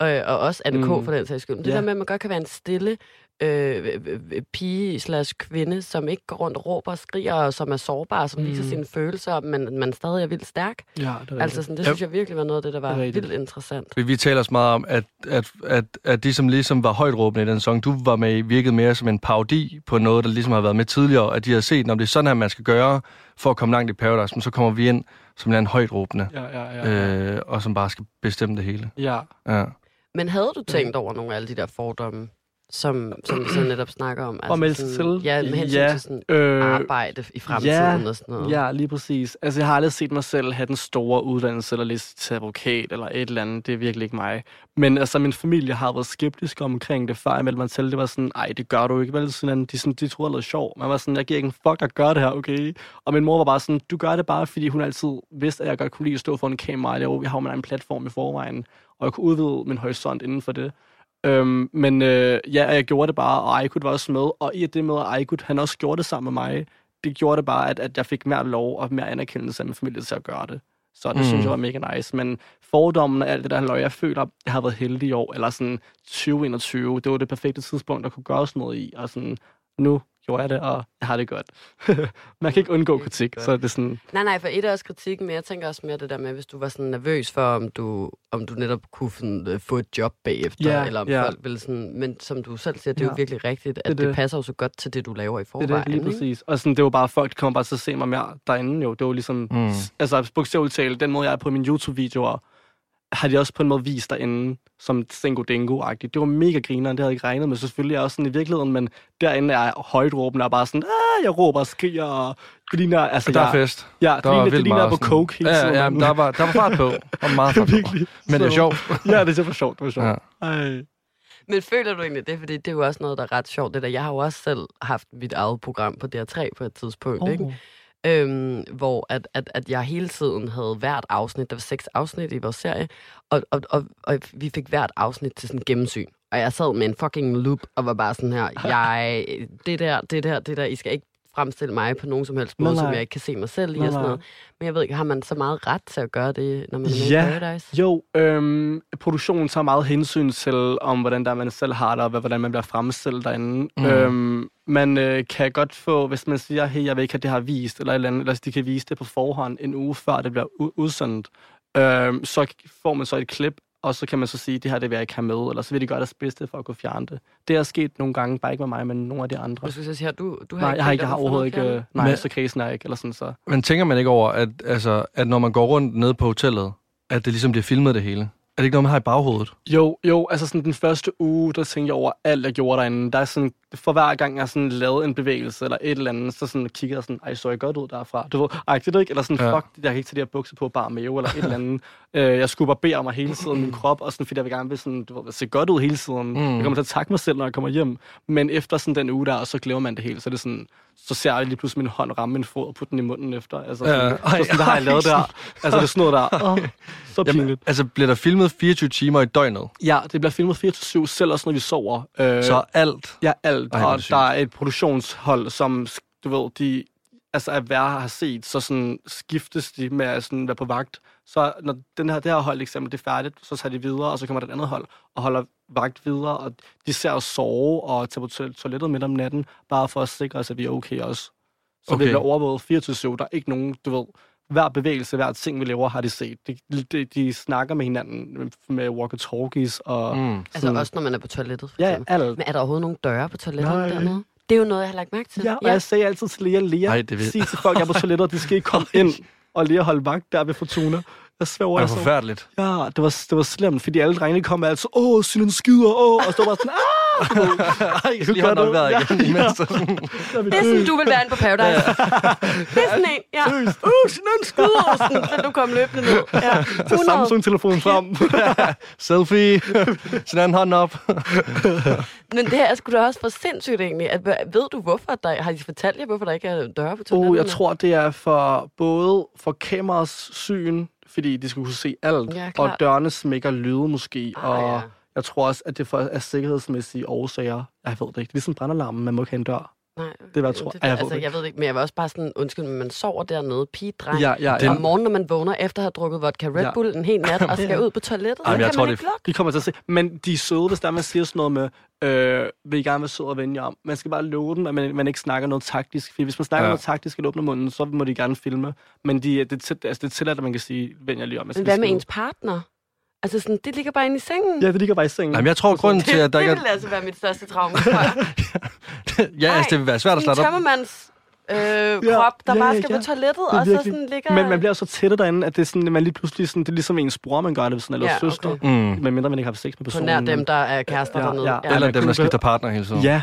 Speaker 2: og, og også Anne K.
Speaker 3: Mm.
Speaker 2: for den sags skyld. Men det
Speaker 3: Ja.
Speaker 2: der med, at man godt kan være en stille øh, pige slash kvinde, som ikke går rundt og råber og skriger, og som er sårbar, som mm. viser sine følelser, men man stadig er vildt stærk.
Speaker 3: Ja, det er
Speaker 2: Altså sådan, det
Speaker 4: Ja.
Speaker 2: synes jeg virkelig var noget af det, der var
Speaker 3: Det
Speaker 2: vildt interessant.
Speaker 4: Vi, vi taler også meget om, at, at, at, at de, som ligesom var højt råbende i den sang, du var med i, virkede mere som en parodi på noget, der ligesom har været med tidligere, at de har set, når det er sådan her, man skal gøre for at komme langt i Paradise, men så kommer vi ind som en højt råbende,
Speaker 3: Ja, ja, ja. ja.
Speaker 4: øh, og som bare skal bestemme det hele.
Speaker 3: ja.
Speaker 4: Ja.
Speaker 2: Men havde du tænkt over nogle af alle de der fordomme, som, som vi så netop snakker om? Altså
Speaker 3: Om melde sig
Speaker 2: sådan,
Speaker 3: til?
Speaker 2: Ja, med hensyn
Speaker 3: Ja.
Speaker 2: til sådan
Speaker 3: Øh,
Speaker 2: arbejde i fremtiden
Speaker 3: ja,
Speaker 2: og sådan noget.
Speaker 3: Ja, lige præcis. Altså, jeg har aldrig set mig selv have den store uddannelse, eller læse til advokat, eller et eller andet. Det er virkelig ikke mig. Men altså, min familie har været skeptisk omkring det, før jeg meldte mig til. Det var sådan, ej, det gør du ikke, vel? Sådan, de, sådan, de troede, det var sjov. Man var sådan, jeg giver ikke en fuck at gøre det her, okay? Og min mor var bare sådan, du gør det bare, fordi hun altid vidste, at jeg godt kunne lide at stå foran en kamera. Jeg, jeg har jo min egen platform i forvejen, og jeg kunne udvide min horisont inden for det. Øhm, men øh, ja, jeg gjorde det bare, og Aykut var også med. Og i det med, at Aykut, han også gjorde det sammen med mig, det gjorde det bare, at, at jeg fik mere lov og mere anerkendelse af min familie til at gøre det. Så det
Speaker 4: Mm.
Speaker 3: synes jeg var mega nice. Men fordommen og alt det der løg, jeg føler, jeg har været heldig i år, eller sådan 2021, det var det perfekte tidspunkt at kunne gøre sådan noget i. Og sådan, nu gjorde jeg det, og jeg har det godt. Man kan ikke undgå kritik, så det er sådan,
Speaker 2: Nej, nej, for et er også kritikken, men jeg tænker også mere det der med, hvis du var sådan nervøs for, om du, om du netop kunne sådan, øh, få et job bagefter,
Speaker 3: Ja,
Speaker 2: eller om
Speaker 3: ja.
Speaker 2: folk ville sådan... Men som du selv siger, det er jo virkelig rigtigt, at
Speaker 3: Det
Speaker 2: det,
Speaker 3: det.
Speaker 2: passer jo så godt til det, du laver i
Speaker 3: det
Speaker 2: forvejen.
Speaker 3: er det lige præcis. Og sådan, det var bare folk, der kommer bare til at se mig mere derinde jo. Det var ligesom,
Speaker 4: Mm.
Speaker 3: mm. altså bogstaveligt talt, den måde, jeg er på mine YouTube-videoer, har de også på en måde vist derinde, som Sengo Dingo-agtigt. Det var mega grineren, det havde jeg ikke regnet med. Så selvfølgelig er jeg også sådan i virkeligheden, men derinde er råbende og bare sådan, ah, jeg råber og skriger, og det ligner, altså,
Speaker 4: Der er fest.
Speaker 3: ja,
Speaker 4: Der
Speaker 3: det
Speaker 4: var
Speaker 3: ligner, det ligner er på
Speaker 4: sådan-
Speaker 3: coke hele
Speaker 4: Ja,
Speaker 3: tiden.
Speaker 4: ja, men der var, der var fart på. Og meget fart på.
Speaker 3: Virkelig.
Speaker 4: Men det er sjovt.
Speaker 3: Ja, det er for sjovt, det var sjovt.
Speaker 4: Ja.
Speaker 3: Ej.
Speaker 2: Men føler du egentlig det? Fordi det er jo også noget, der er ret sjovt. Det der. Jeg har jo også selv haft mit eget program på DR3 på et tidspunkt, oh. ikke? Øhm, hvor at, at, at jeg hele tiden havde hvert afsnit, der var seks afsnit i vores serie, og, og, og, og vi fik hvert afsnit til sådan en gennemsyn. Og jeg sad med en fucking loop og var bare sådan her, jeg, det der, det der, det der, I skal ikke fremstille mig på nogen som helst måde, som jeg ikke kan se mig selv i og sådan noget. Men jeg ved ikke, har man så meget ret til at gøre det, når man er med
Speaker 3: Ja.
Speaker 2: i Paradise?
Speaker 3: Jo, øhm, produktionen tager meget hensyn til, om hvordan der man selv har det, og hvordan man bliver fremstillet derinde.
Speaker 4: Mm.
Speaker 3: Øhm, man øh, kan godt få, hvis man siger, hey, jeg vil ikke have det her vist, eller et eller andet, eller de kan vise det på forhånd en uge før det bliver u- udsendt, øhm, så får man så et klip, og så kan man så sige, det her det vil jeg ikke have med, eller så vil de gøre deres bedste for at kunne fjerne det. Det er sket nogle gange, bare ikke med mig, men nogle af de andre.
Speaker 2: Skulle så sige, du, du har
Speaker 3: Nej,
Speaker 2: ikke
Speaker 3: jeg har ikke, jeg har
Speaker 2: du
Speaker 3: overhovedet ikke, nej,
Speaker 4: Men-
Speaker 3: så krisen er ikke, eller sådan så.
Speaker 4: Men tænker man ikke over, at, altså, at når man går rundt ned på hotellet, at det ligesom bliver filmet det hele? Er det ikke noget, man har i baghovedet?
Speaker 3: Jo, jo, altså sådan den første uge, der tænkte jeg over alt, jeg gjorde derinde. Der er sådan, for hver gang jeg sådan lavede en bevægelse eller et eller andet, så sådan kiggede jeg sådan, ej, så jeg godt ud derfra. Du ved, ej, det er ikke, eller sådan,
Speaker 4: Ja.
Speaker 3: ja. fuck, jeg kan ikke tage de her bukser på, bare mave eller et eller andet. øh, jeg skulle barbere mig hele tiden, min krop, og sådan, fordi jeg vil gerne vil sådan, du ved, se godt ud hele tiden.
Speaker 4: Mm.
Speaker 3: Jeg kommer til at takke mig selv, når jeg kommer hjem. Men efter sådan den uge der, og så glemmer man det hele, så er det sådan, så ser jeg lige pludselig min hånd ramme min fod og putte den i munden efter. Altså, sådan,
Speaker 4: Ej,
Speaker 3: så sådan, der har jeg lavet der. Altså, det er sådan noget der. Oh, så
Speaker 4: Jamen,
Speaker 3: pinligt.
Speaker 4: altså, bliver der filmet 24 timer i døgnet?
Speaker 3: Ja, det bliver filmet 24-7, selv også når vi sover. Øh,
Speaker 4: Så alt?
Speaker 3: Ja, alt.
Speaker 4: Ej, er
Speaker 3: og der er et produktionshold, som, du ved, de, altså at hver har set, så sådan skiftes de med at sådan være på vagt. Så når den her, det her hold eksempel, det er færdigt, så tager de videre, og så kommer der et andet hold og holder vagt videre, og de ser os sove og tage på to- toilettet midt om natten, bare for at sikre os, at vi er okay også. Så okay. Vi bliver overvåget 24 Der er ikke nogen, du ved, hver bevægelse, hver ting, vi laver, har de set. De, de, de snakker med hinanden med walkie-talkies og...
Speaker 4: Mm.
Speaker 2: Altså
Speaker 3: sådan-
Speaker 2: også når man er på toilettet, for
Speaker 3: Ja,
Speaker 2: eksempel.
Speaker 3: alt.
Speaker 2: Men er der overhovedet nogle døre på toilettet
Speaker 3: Nej.
Speaker 2: dernede? Det er jo noget, jeg har lagt mærke til.
Speaker 3: Ja, og jeg sagde altid til Lea, Lea,
Speaker 4: Ej, det ved-
Speaker 3: sig til folk, jeg er på toilettet, de skal ikke komme ind og lige holde vagt der ved Fortuna. Jeg svæver
Speaker 4: Det er
Speaker 3: altså.
Speaker 4: forfærdeligt.
Speaker 3: Ja, det var, det var slemt, fordi alle drengene kom altid, åh, Sylen skider, åh, og så var bare sådan, ah!
Speaker 4: Ej, jeg skal lige
Speaker 3: det.
Speaker 4: vejret
Speaker 3: Ja,
Speaker 4: igen.
Speaker 3: Så er vi
Speaker 2: Det er sådan, du vil være inde på Paradise. det er sådan en, ja. Uh, Sylen skyder, og sådan, så du kom løbende ned. Ja.
Speaker 3: Tag
Speaker 2: 100.
Speaker 3: Samsung-telefonen frem.
Speaker 4: Selfie. Sin anden hånd op.
Speaker 2: Men det her er sgu da også for sindssygt egentlig. At, ved du, hvorfor der, har de fortalt jer, hvorfor der ikke er døre på toilettet?
Speaker 3: oh, jeg tror, det er for både for kameras syn, fordi de skal kunne se alt,
Speaker 2: Ja,
Speaker 3: og dørene smækker lyde måske,
Speaker 2: Ah,
Speaker 3: og
Speaker 2: ja.
Speaker 3: jeg tror også, at det er for sikkerhedsmæssige årsager. Jeg ved det ikke. Ligesom brandalarmen, man må ikke have en dør.
Speaker 2: Nej,
Speaker 3: Det var, tror-
Speaker 2: det,
Speaker 3: Ej, jeg
Speaker 2: altså,
Speaker 3: det
Speaker 2: jeg ved det ikke, men jeg var også bare sådan, undskyld, men man sover dernede, pige, dreng.
Speaker 3: Ja, ja, ja.
Speaker 2: Om morgenen, når man vågner efter at have drukket vodka Red
Speaker 3: Ja.
Speaker 2: Bull en hel nat, og skal ud på toilettet,
Speaker 4: Ej, men
Speaker 2: så
Speaker 4: jeg
Speaker 2: kan
Speaker 4: tror,
Speaker 2: man
Speaker 4: det
Speaker 2: ikke.
Speaker 3: De kommer til at se. Men de er søde, hvis der man siger sådan noget med, øh, vil I gerne være søde og vende jer om. Man skal bare love dem, at man, man ikke snakker noget taktisk. For hvis man snakker
Speaker 4: Ja.
Speaker 3: ja. noget taktisk og åbner munden, så må de gerne filme. Men de, det, det, altså, det er tilladt, at man kan sige, vend jer lige om. Skal
Speaker 2: Men hvad med ens partner? Altså sådan, det ligger bare inde i sengen.
Speaker 3: Ja, det ligger bare i sengen.
Speaker 4: Jamen, jeg tror, grunden til, at der
Speaker 2: det
Speaker 4: ikke
Speaker 2: ville altså være mit største traume, tror jeg.
Speaker 4: er... ja, altså, det vil være svært at starte op.
Speaker 2: tømmermands øh, krop, der
Speaker 3: ja,
Speaker 2: bare skal
Speaker 3: ja.
Speaker 2: på toilettet,
Speaker 3: Det er
Speaker 2: og så
Speaker 3: virkelig-
Speaker 2: sådan ligger...
Speaker 3: Men man bliver så tætte derinde, at det er, sådan, man lige pludselig sådan, det er ligesom ens bror, man gør det, sådan, eller
Speaker 2: Ja,
Speaker 3: søster.
Speaker 2: okay.
Speaker 4: Mm.
Speaker 3: Men mindre man ikke har sex med
Speaker 2: på
Speaker 3: personen.
Speaker 2: nær
Speaker 3: men-
Speaker 2: dem, der er kærester
Speaker 3: Ja,
Speaker 2: dernede.
Speaker 3: ja.
Speaker 2: Ja.
Speaker 4: Eller dem, der skifter partner hele tiden.
Speaker 3: Ja.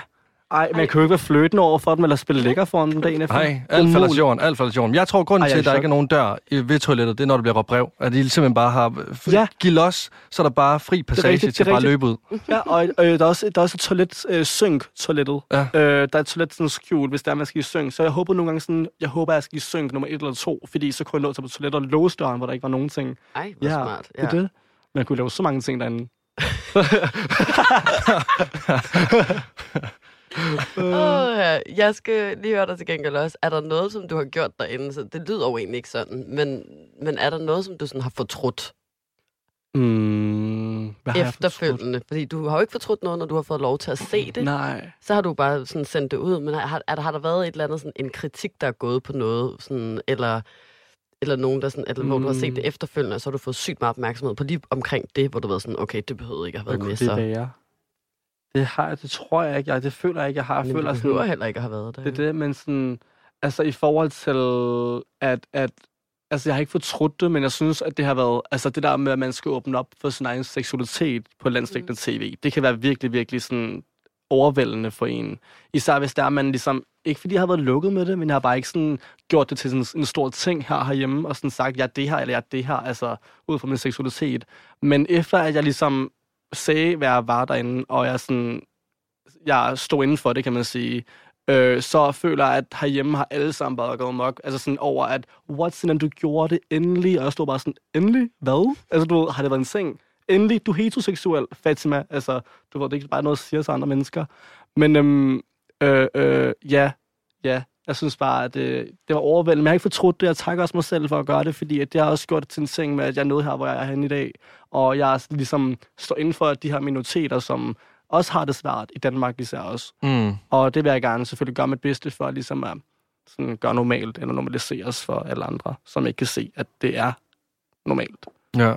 Speaker 3: Ej, man kan jo ikke være fløten over for dem, eller spille lækker for dem dagen efter.
Speaker 4: Nej, alt falder til jorden, alt falder til jorden. Jeg tror, grunden
Speaker 3: Ej,
Speaker 4: til,
Speaker 3: er
Speaker 4: at der ikke er nogen dør i- ved toilettet, det er, når der bliver råbt brev. At de simpelthen bare har fri, ja.
Speaker 3: Ja.
Speaker 4: giv los, så er der bare fri passage
Speaker 3: rigtigt,
Speaker 4: til
Speaker 3: det er
Speaker 4: bare at
Speaker 3: rigtigt.
Speaker 4: løbe ud.
Speaker 3: Ja, og øh, der, er også, der er også et toilet, øh, synk-toilettet.
Speaker 4: Ja.
Speaker 3: Øh, der er et toilet sådan skjult, hvis der er, man skal i synk. Så jeg håber nogle gange sådan, jeg håber, jeg skal i synk nummer et eller to, fordi så kunne jeg nå til på toilettet og låse døren, hvor der ikke var nogen ting.
Speaker 2: Ej, hvor smart.
Speaker 3: det er det. Man kunne lave så mange ting derinde.
Speaker 2: Åh, ja. jeg skal lige høre dig til gengæld også. Er der noget, som du har gjort derinde? Så det lyder jo egentlig ikke sådan, men, men er der noget, som du sådan har fortrudt
Speaker 3: Mm, hvad har jeg fortrudt?
Speaker 2: efterfølgende? Fordi du har jo ikke fortrudt noget, når du har fået lov til at se det.
Speaker 3: Nej.
Speaker 2: Så har du bare sådan sendt det ud. Men har, er der, har der været et eller andet, sådan, en kritik, der er gået på noget? Sådan, eller, eller nogen, der sådan, eller, hvor du har set
Speaker 3: Mm.
Speaker 2: det efterfølgende, og så har du fået sygt meget opmærksomhed på lige omkring det, hvor du været sådan, okay, det behøvede ikke at have været med,
Speaker 3: det
Speaker 2: så.
Speaker 3: være? Det har jeg, det tror jeg ikke. Jeg, det føler jeg ikke, jeg har. Jeg
Speaker 2: Men
Speaker 3: føler
Speaker 2: det behøver
Speaker 3: sådan,
Speaker 2: heller ikke at have været der.
Speaker 3: Det er det, men sådan, altså i forhold til, at, at altså jeg har ikke fortrudt det, men jeg synes, at det har været, altså det der med, at man skal åbne op for sin egen seksualitet på landstækkende tv, det kan være virkelig, virkelig sådan overvældende for en. Især hvis der er man ligesom, ikke fordi jeg har været lukket med det, men jeg har bare ikke sådan gjort det til sådan en stor ting her herhjemme, og sådan sagt, jeg er det her, eller jeg er det her, altså ud fra min seksualitet. Men efter at jeg ligesom sagde, hvad jeg var derinde, og jeg sådan, jeg stod inden for det, kan man sige, øh, så føler jeg, at herhjemme har alle sammen bare gået mok. Altså sådan over, at what, sådan, du gjorde det endelig, og jeg stod bare sådan, endelig? Hvad? Altså, du ved, har det været en seng? Endelig, du er heteroseksuel, Fatima. Altså, du ved, det er ikke bare noget, der siger til andre mennesker. Men øhm, øh, øh, ja, ja, jeg synes bare, at øh, det var overvældende. Men jeg har ikke fortrudt det. Jeg takker også mig selv for at gøre det, fordi at jeg har også gjort det til en ting med, at jeg er nede her, hvor jeg er henne i dag. Og jeg er ligesom står inden for de her minoriteter, som også har det svært i Danmark især også.
Speaker 4: Mm.
Speaker 3: Og det vil jeg gerne selvfølgelig gøre mit bedste for, ligesom at sådan gøre normalt, eller normaliseres for alle andre, som ikke kan se, at det er normalt.
Speaker 4: Ja.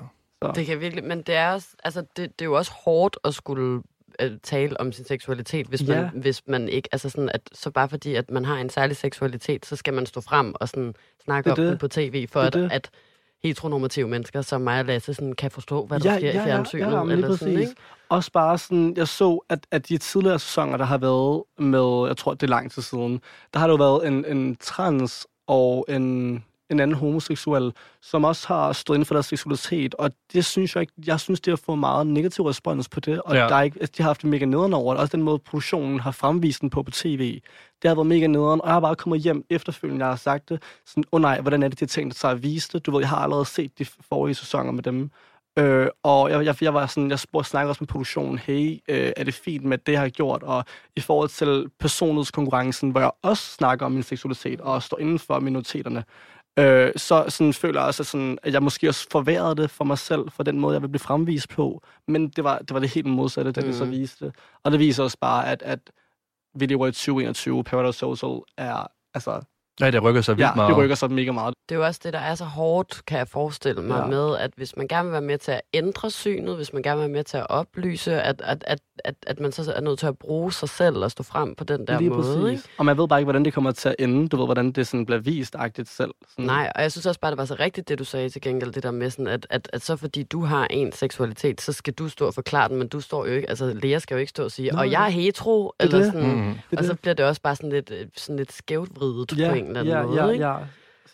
Speaker 2: Det kan virkelig, men det er, også, altså, det, det er jo også hårdt at skulle øh, tale om sin seksualitet, hvis man,
Speaker 3: Ja.
Speaker 2: hvis man ikke, altså sådan, at så bare fordi, at man har en særlig seksualitet, så skal man stå frem og sådan snakke
Speaker 3: Det
Speaker 2: om den
Speaker 3: det.
Speaker 2: på tv, for
Speaker 3: Det
Speaker 2: at,
Speaker 3: det.
Speaker 2: at heteronormative mennesker som mig og Lasse sådan, kan forstå, hvad der sker i fjernsynet.
Speaker 3: Ja, ja,
Speaker 2: eller sådan,
Speaker 3: præcis.
Speaker 2: ikke?
Speaker 3: Også bare sådan, jeg så, at, at de tidligere sæsoner, der har været med, jeg tror, det er lang tid siden, der har der jo været en, en trans og en, en anden homoseksuel, som også har stået inden for deres seksualitet, og det synes jeg ikke, jeg synes, de har fået meget negativ respons på det, og
Speaker 4: Ja.
Speaker 3: der er ikke, de har haft det mega nederen over det, også den måde, produktionen har fremvist den på på tv, det har været mega nederen, og jeg har bare kommet hjem efterfølgende, jeg har sagt det, sådan, åh oh, nej, hvordan er det, de har tænkt sig at vise det? Du ved, jeg har allerede set de forrige sæsoner med dem, Øh, og jeg, jeg, jeg var sådan, jeg spurgte, snakkede også med produktionen, hey, øh, er det fint med det, jeg har gjort? Og i forhold til personlighedskonkurrencen, hvor jeg også snakker om min seksualitet og står inden for minoriteterne, øh, så sådan, føler jeg også, at, sådan, at jeg måske også forværrede det for mig selv, for den måde, jeg vil blive fremvist på. Men det var det, var det helt modsatte, da mm. det så
Speaker 2: Mhm.
Speaker 3: viste. Og det viser også bare, at, at vi lever i 2021, Paradise Social er, altså,
Speaker 4: Ja, det rykker sig vildt
Speaker 3: ja,
Speaker 4: meget.
Speaker 3: det rykker sig mega meget.
Speaker 2: Det er jo også det, der er så hårdt, kan jeg forestille mig, ja. Med, at hvis man gerne vil være med til at ændre synet, hvis man gerne vil være med til at oplyse, at, at, at, at, at man så er nødt til at bruge sig selv og stå frem på den der
Speaker 3: Lige
Speaker 2: måde.
Speaker 3: præcis.
Speaker 2: Ikke?
Speaker 3: Og man ved bare ikke, hvordan det kommer til at ende. Du ved, hvordan det sådan bliver vist-agtigt selv. Sådan.
Speaker 2: Nej, og jeg synes også bare, det var så rigtigt, det du sagde til gengæld, det der med sådan, at, at, at så fordi du har en seksualitet, så skal du stå og forklare den, men du står jo ikke, altså Lea skal jo ikke stå og sige,
Speaker 3: Nej.
Speaker 2: og jeg er hetero,
Speaker 3: Det er
Speaker 2: eller
Speaker 3: det.
Speaker 2: sådan,
Speaker 4: Mm.
Speaker 3: Det er
Speaker 2: og så bliver det også bare sådan lidt, øh, sådan lidt skævt vridet
Speaker 3: ja,
Speaker 2: på en eller anden
Speaker 3: ja,
Speaker 2: måde,
Speaker 3: ja,
Speaker 2: ikke?
Speaker 3: ja.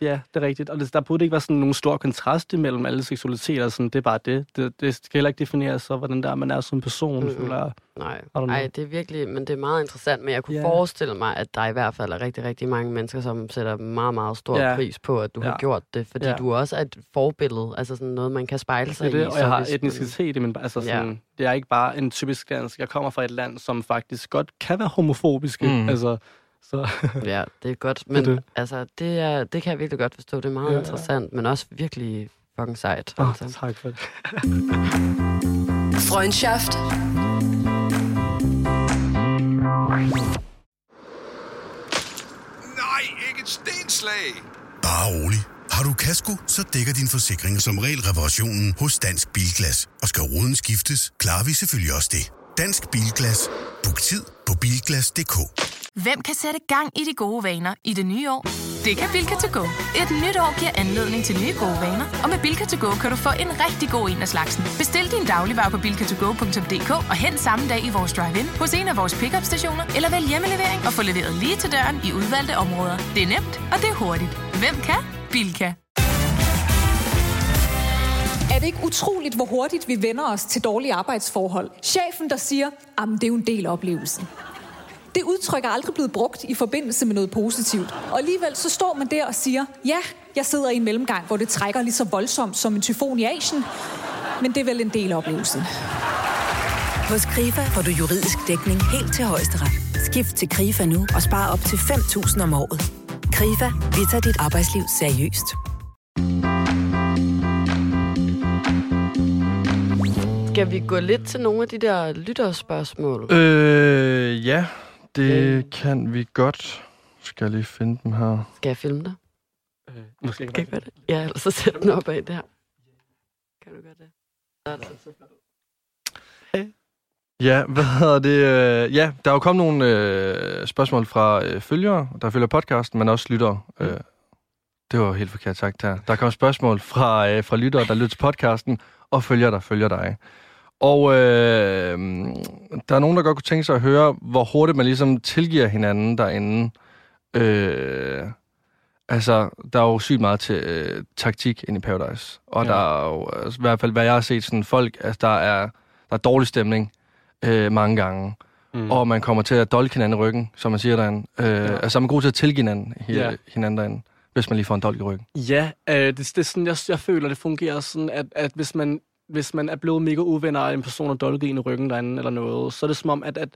Speaker 3: Ja, det er rigtigt. Og det, der burde ikke være sådan nogen stor kontrast imellem alle seksualiteter. Sådan, det er bare det. det. Det skal heller ikke definere så, hvordan der er, man er som person,
Speaker 2: Mhm.
Speaker 3: mm-hmm. føler jeg.
Speaker 2: Nej. Ej, det er virkelig, men det er meget interessant, men jeg kunne
Speaker 3: Ja.
Speaker 2: forestille mig, at der i hvert fald er rigtig, rigtig mange mennesker, som sætter meget, meget stor
Speaker 3: Ja.
Speaker 2: pris på, at du har
Speaker 3: Ja.
Speaker 2: gjort det, fordi
Speaker 3: Ja.
Speaker 2: du også er et forbillede, altså sådan noget, man kan spejle
Speaker 3: Det
Speaker 2: sig
Speaker 3: er det,
Speaker 2: i.
Speaker 3: og jeg har etnicitet i min... Altså
Speaker 2: Ja.
Speaker 3: sådan, Det er ikke bare en typisk dansk. Jeg kommer fra et land, som faktisk godt kan være homofobiske.
Speaker 4: Mm.
Speaker 3: Mm. Altså, Så
Speaker 2: Ja, det er godt. Men
Speaker 3: Det er
Speaker 2: altså, det, er, det kan jeg virkelig godt forstå. Det er meget
Speaker 3: Ja.
Speaker 2: ja. interessant, men også virkelig fucking sejt.
Speaker 3: oh,
Speaker 2: altså.
Speaker 3: tak for det.
Speaker 5: Freundschaft.
Speaker 6: Nej, ikke et stenslag!
Speaker 7: Bare rolig. Har du kasko, så dækker din forsikring som regel reparationen hos Dansk Bilglas. Og skal ruden skiftes, klarer vi selvfølgelig også det. Dansk Bilglas. Book tid på bilglas.dk.
Speaker 8: Hvem kan sætte gang i de gode vaner i det nye år? Det kan Bilka to go. Et nyt år giver anledning til nye gode vaner, og med Bilka to go kan du få en rigtig god en af slagsen. Bestil din dagligvarer på bilkatogo.dk og hent samme dag i vores drive-in hos en af vores pickup stationer eller vælg hjemmelevering og få leveret lige til døren i udvalgte områder. Det er nemt, og det er hurtigt. Hvem kan? Bilka.
Speaker 9: Er det ikke utroligt, hvor hurtigt vi vender os til dårlige arbejdsforhold? Chefen, der siger, at det er jo en del af oplevelsen. Det udtryk er aldrig blevet brugt i forbindelse med noget positivt. Og alligevel så står man der og siger, ja, jeg sidder i en mellemgang, hvor det trækker lige så voldsomt som en tyfon i Asien. Men det er vel en del af oplevelsen.
Speaker 10: Hos KRIFA får du juridisk dækning helt til højesteret. Skift til KRIFA nu og spar op til 5.000 om året. KRIFA, vi tager dit arbejdsliv seriøst.
Speaker 2: Skal vi gå lidt til nogle af de der lytterspørgsmål?
Speaker 4: Øh, ja, det kan vi godt. Skal jeg lige finde dem her.
Speaker 2: Skal jeg filme dig?
Speaker 3: Øh, måske
Speaker 2: Kan jeg gøre det? Ja, ellers så sætter den op af der. Kan du gøre det? Sådan.
Speaker 4: Ja, hvad hedder det? øh, Ja, der er jo kommet nogle øh, spørgsmål fra øh, følgere, der følger podcasten, men også lyttere. Mm. Øh, det var helt forkert sagt her. Der kom spørgsmål fra, øh, fra lyttere, der lytter til podcasten, og følger der følger dig. Og øh, der er nogen, der godt kunne tænke sig at høre, hvor hurtigt man ligesom tilgiver hinanden derinde. Øh, altså, der er jo sygt meget til øh, taktik inde i Paradise. Og
Speaker 3: Ja.
Speaker 4: der er jo, altså, i hvert fald hvad jeg har set, sådan folk, altså, der er, der er dårlig stemning øh, mange gange.
Speaker 3: Mm.
Speaker 4: Og man kommer til at dolke hinanden i ryggen, som man siger derinde. Øh,
Speaker 3: Ja.
Speaker 4: Altså, man er god til at tilgive hinanden, hi-
Speaker 3: Ja.
Speaker 4: hinanden derinde, hvis man lige får en dolk i ryggen.
Speaker 3: Ja, øh, det, det er sådan, jeg, jeg føler, det fungerer sådan, at, at hvis, man, hvis man er blevet mega uvenner af en person og dolket en i ryggen derinde eller noget, så er det som om, at, at,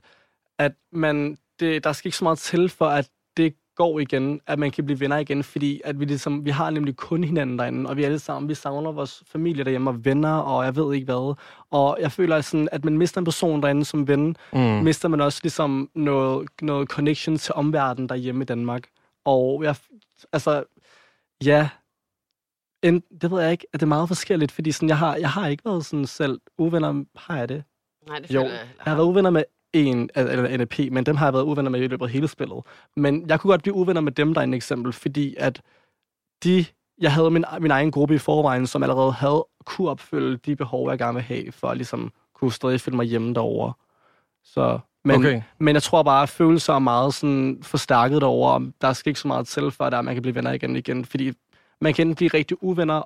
Speaker 3: at man, det, der skal ikke så meget til for, at det går igen, at man kan blive venner igen, fordi at vi, ligesom, vi har nemlig kun hinanden derinde, og vi alle sammen, vi savner vores familie derhjemme og venner, og jeg ved ikke hvad. Og jeg føler sådan, at man mister en person derinde som ven,
Speaker 4: Mm.
Speaker 3: mister man også ligesom noget, noget connection til omverdenen derhjemme i Danmark. Og jeg, altså, ja, en, det ved jeg ikke, at det er meget forskelligt, fordi sådan, jeg, har, jeg har ikke været sådan selv uvenner, har jeg det?
Speaker 2: Nej, det
Speaker 3: Jo,
Speaker 2: jeg
Speaker 3: Jeg har været uvenner med en, eller NAP, men dem har jeg været uvenner med i løbet af hele spillet. Men jeg kunne godt blive uvenner med dem, der er en eksempel, fordi at de, jeg havde min, min egen gruppe i forvejen, som allerede havde kunne opfylde de behov, jeg gerne vil have, for at ligesom kunne stadig føle mig hjemme derovre. Så, men,
Speaker 4: Okay.
Speaker 3: men jeg tror bare, at følelser er meget sådan forstærket derovre, der skal ikke så meget til, for at man kan blive venner igen og igen, fordi man kan enten blive rigtig uvenner,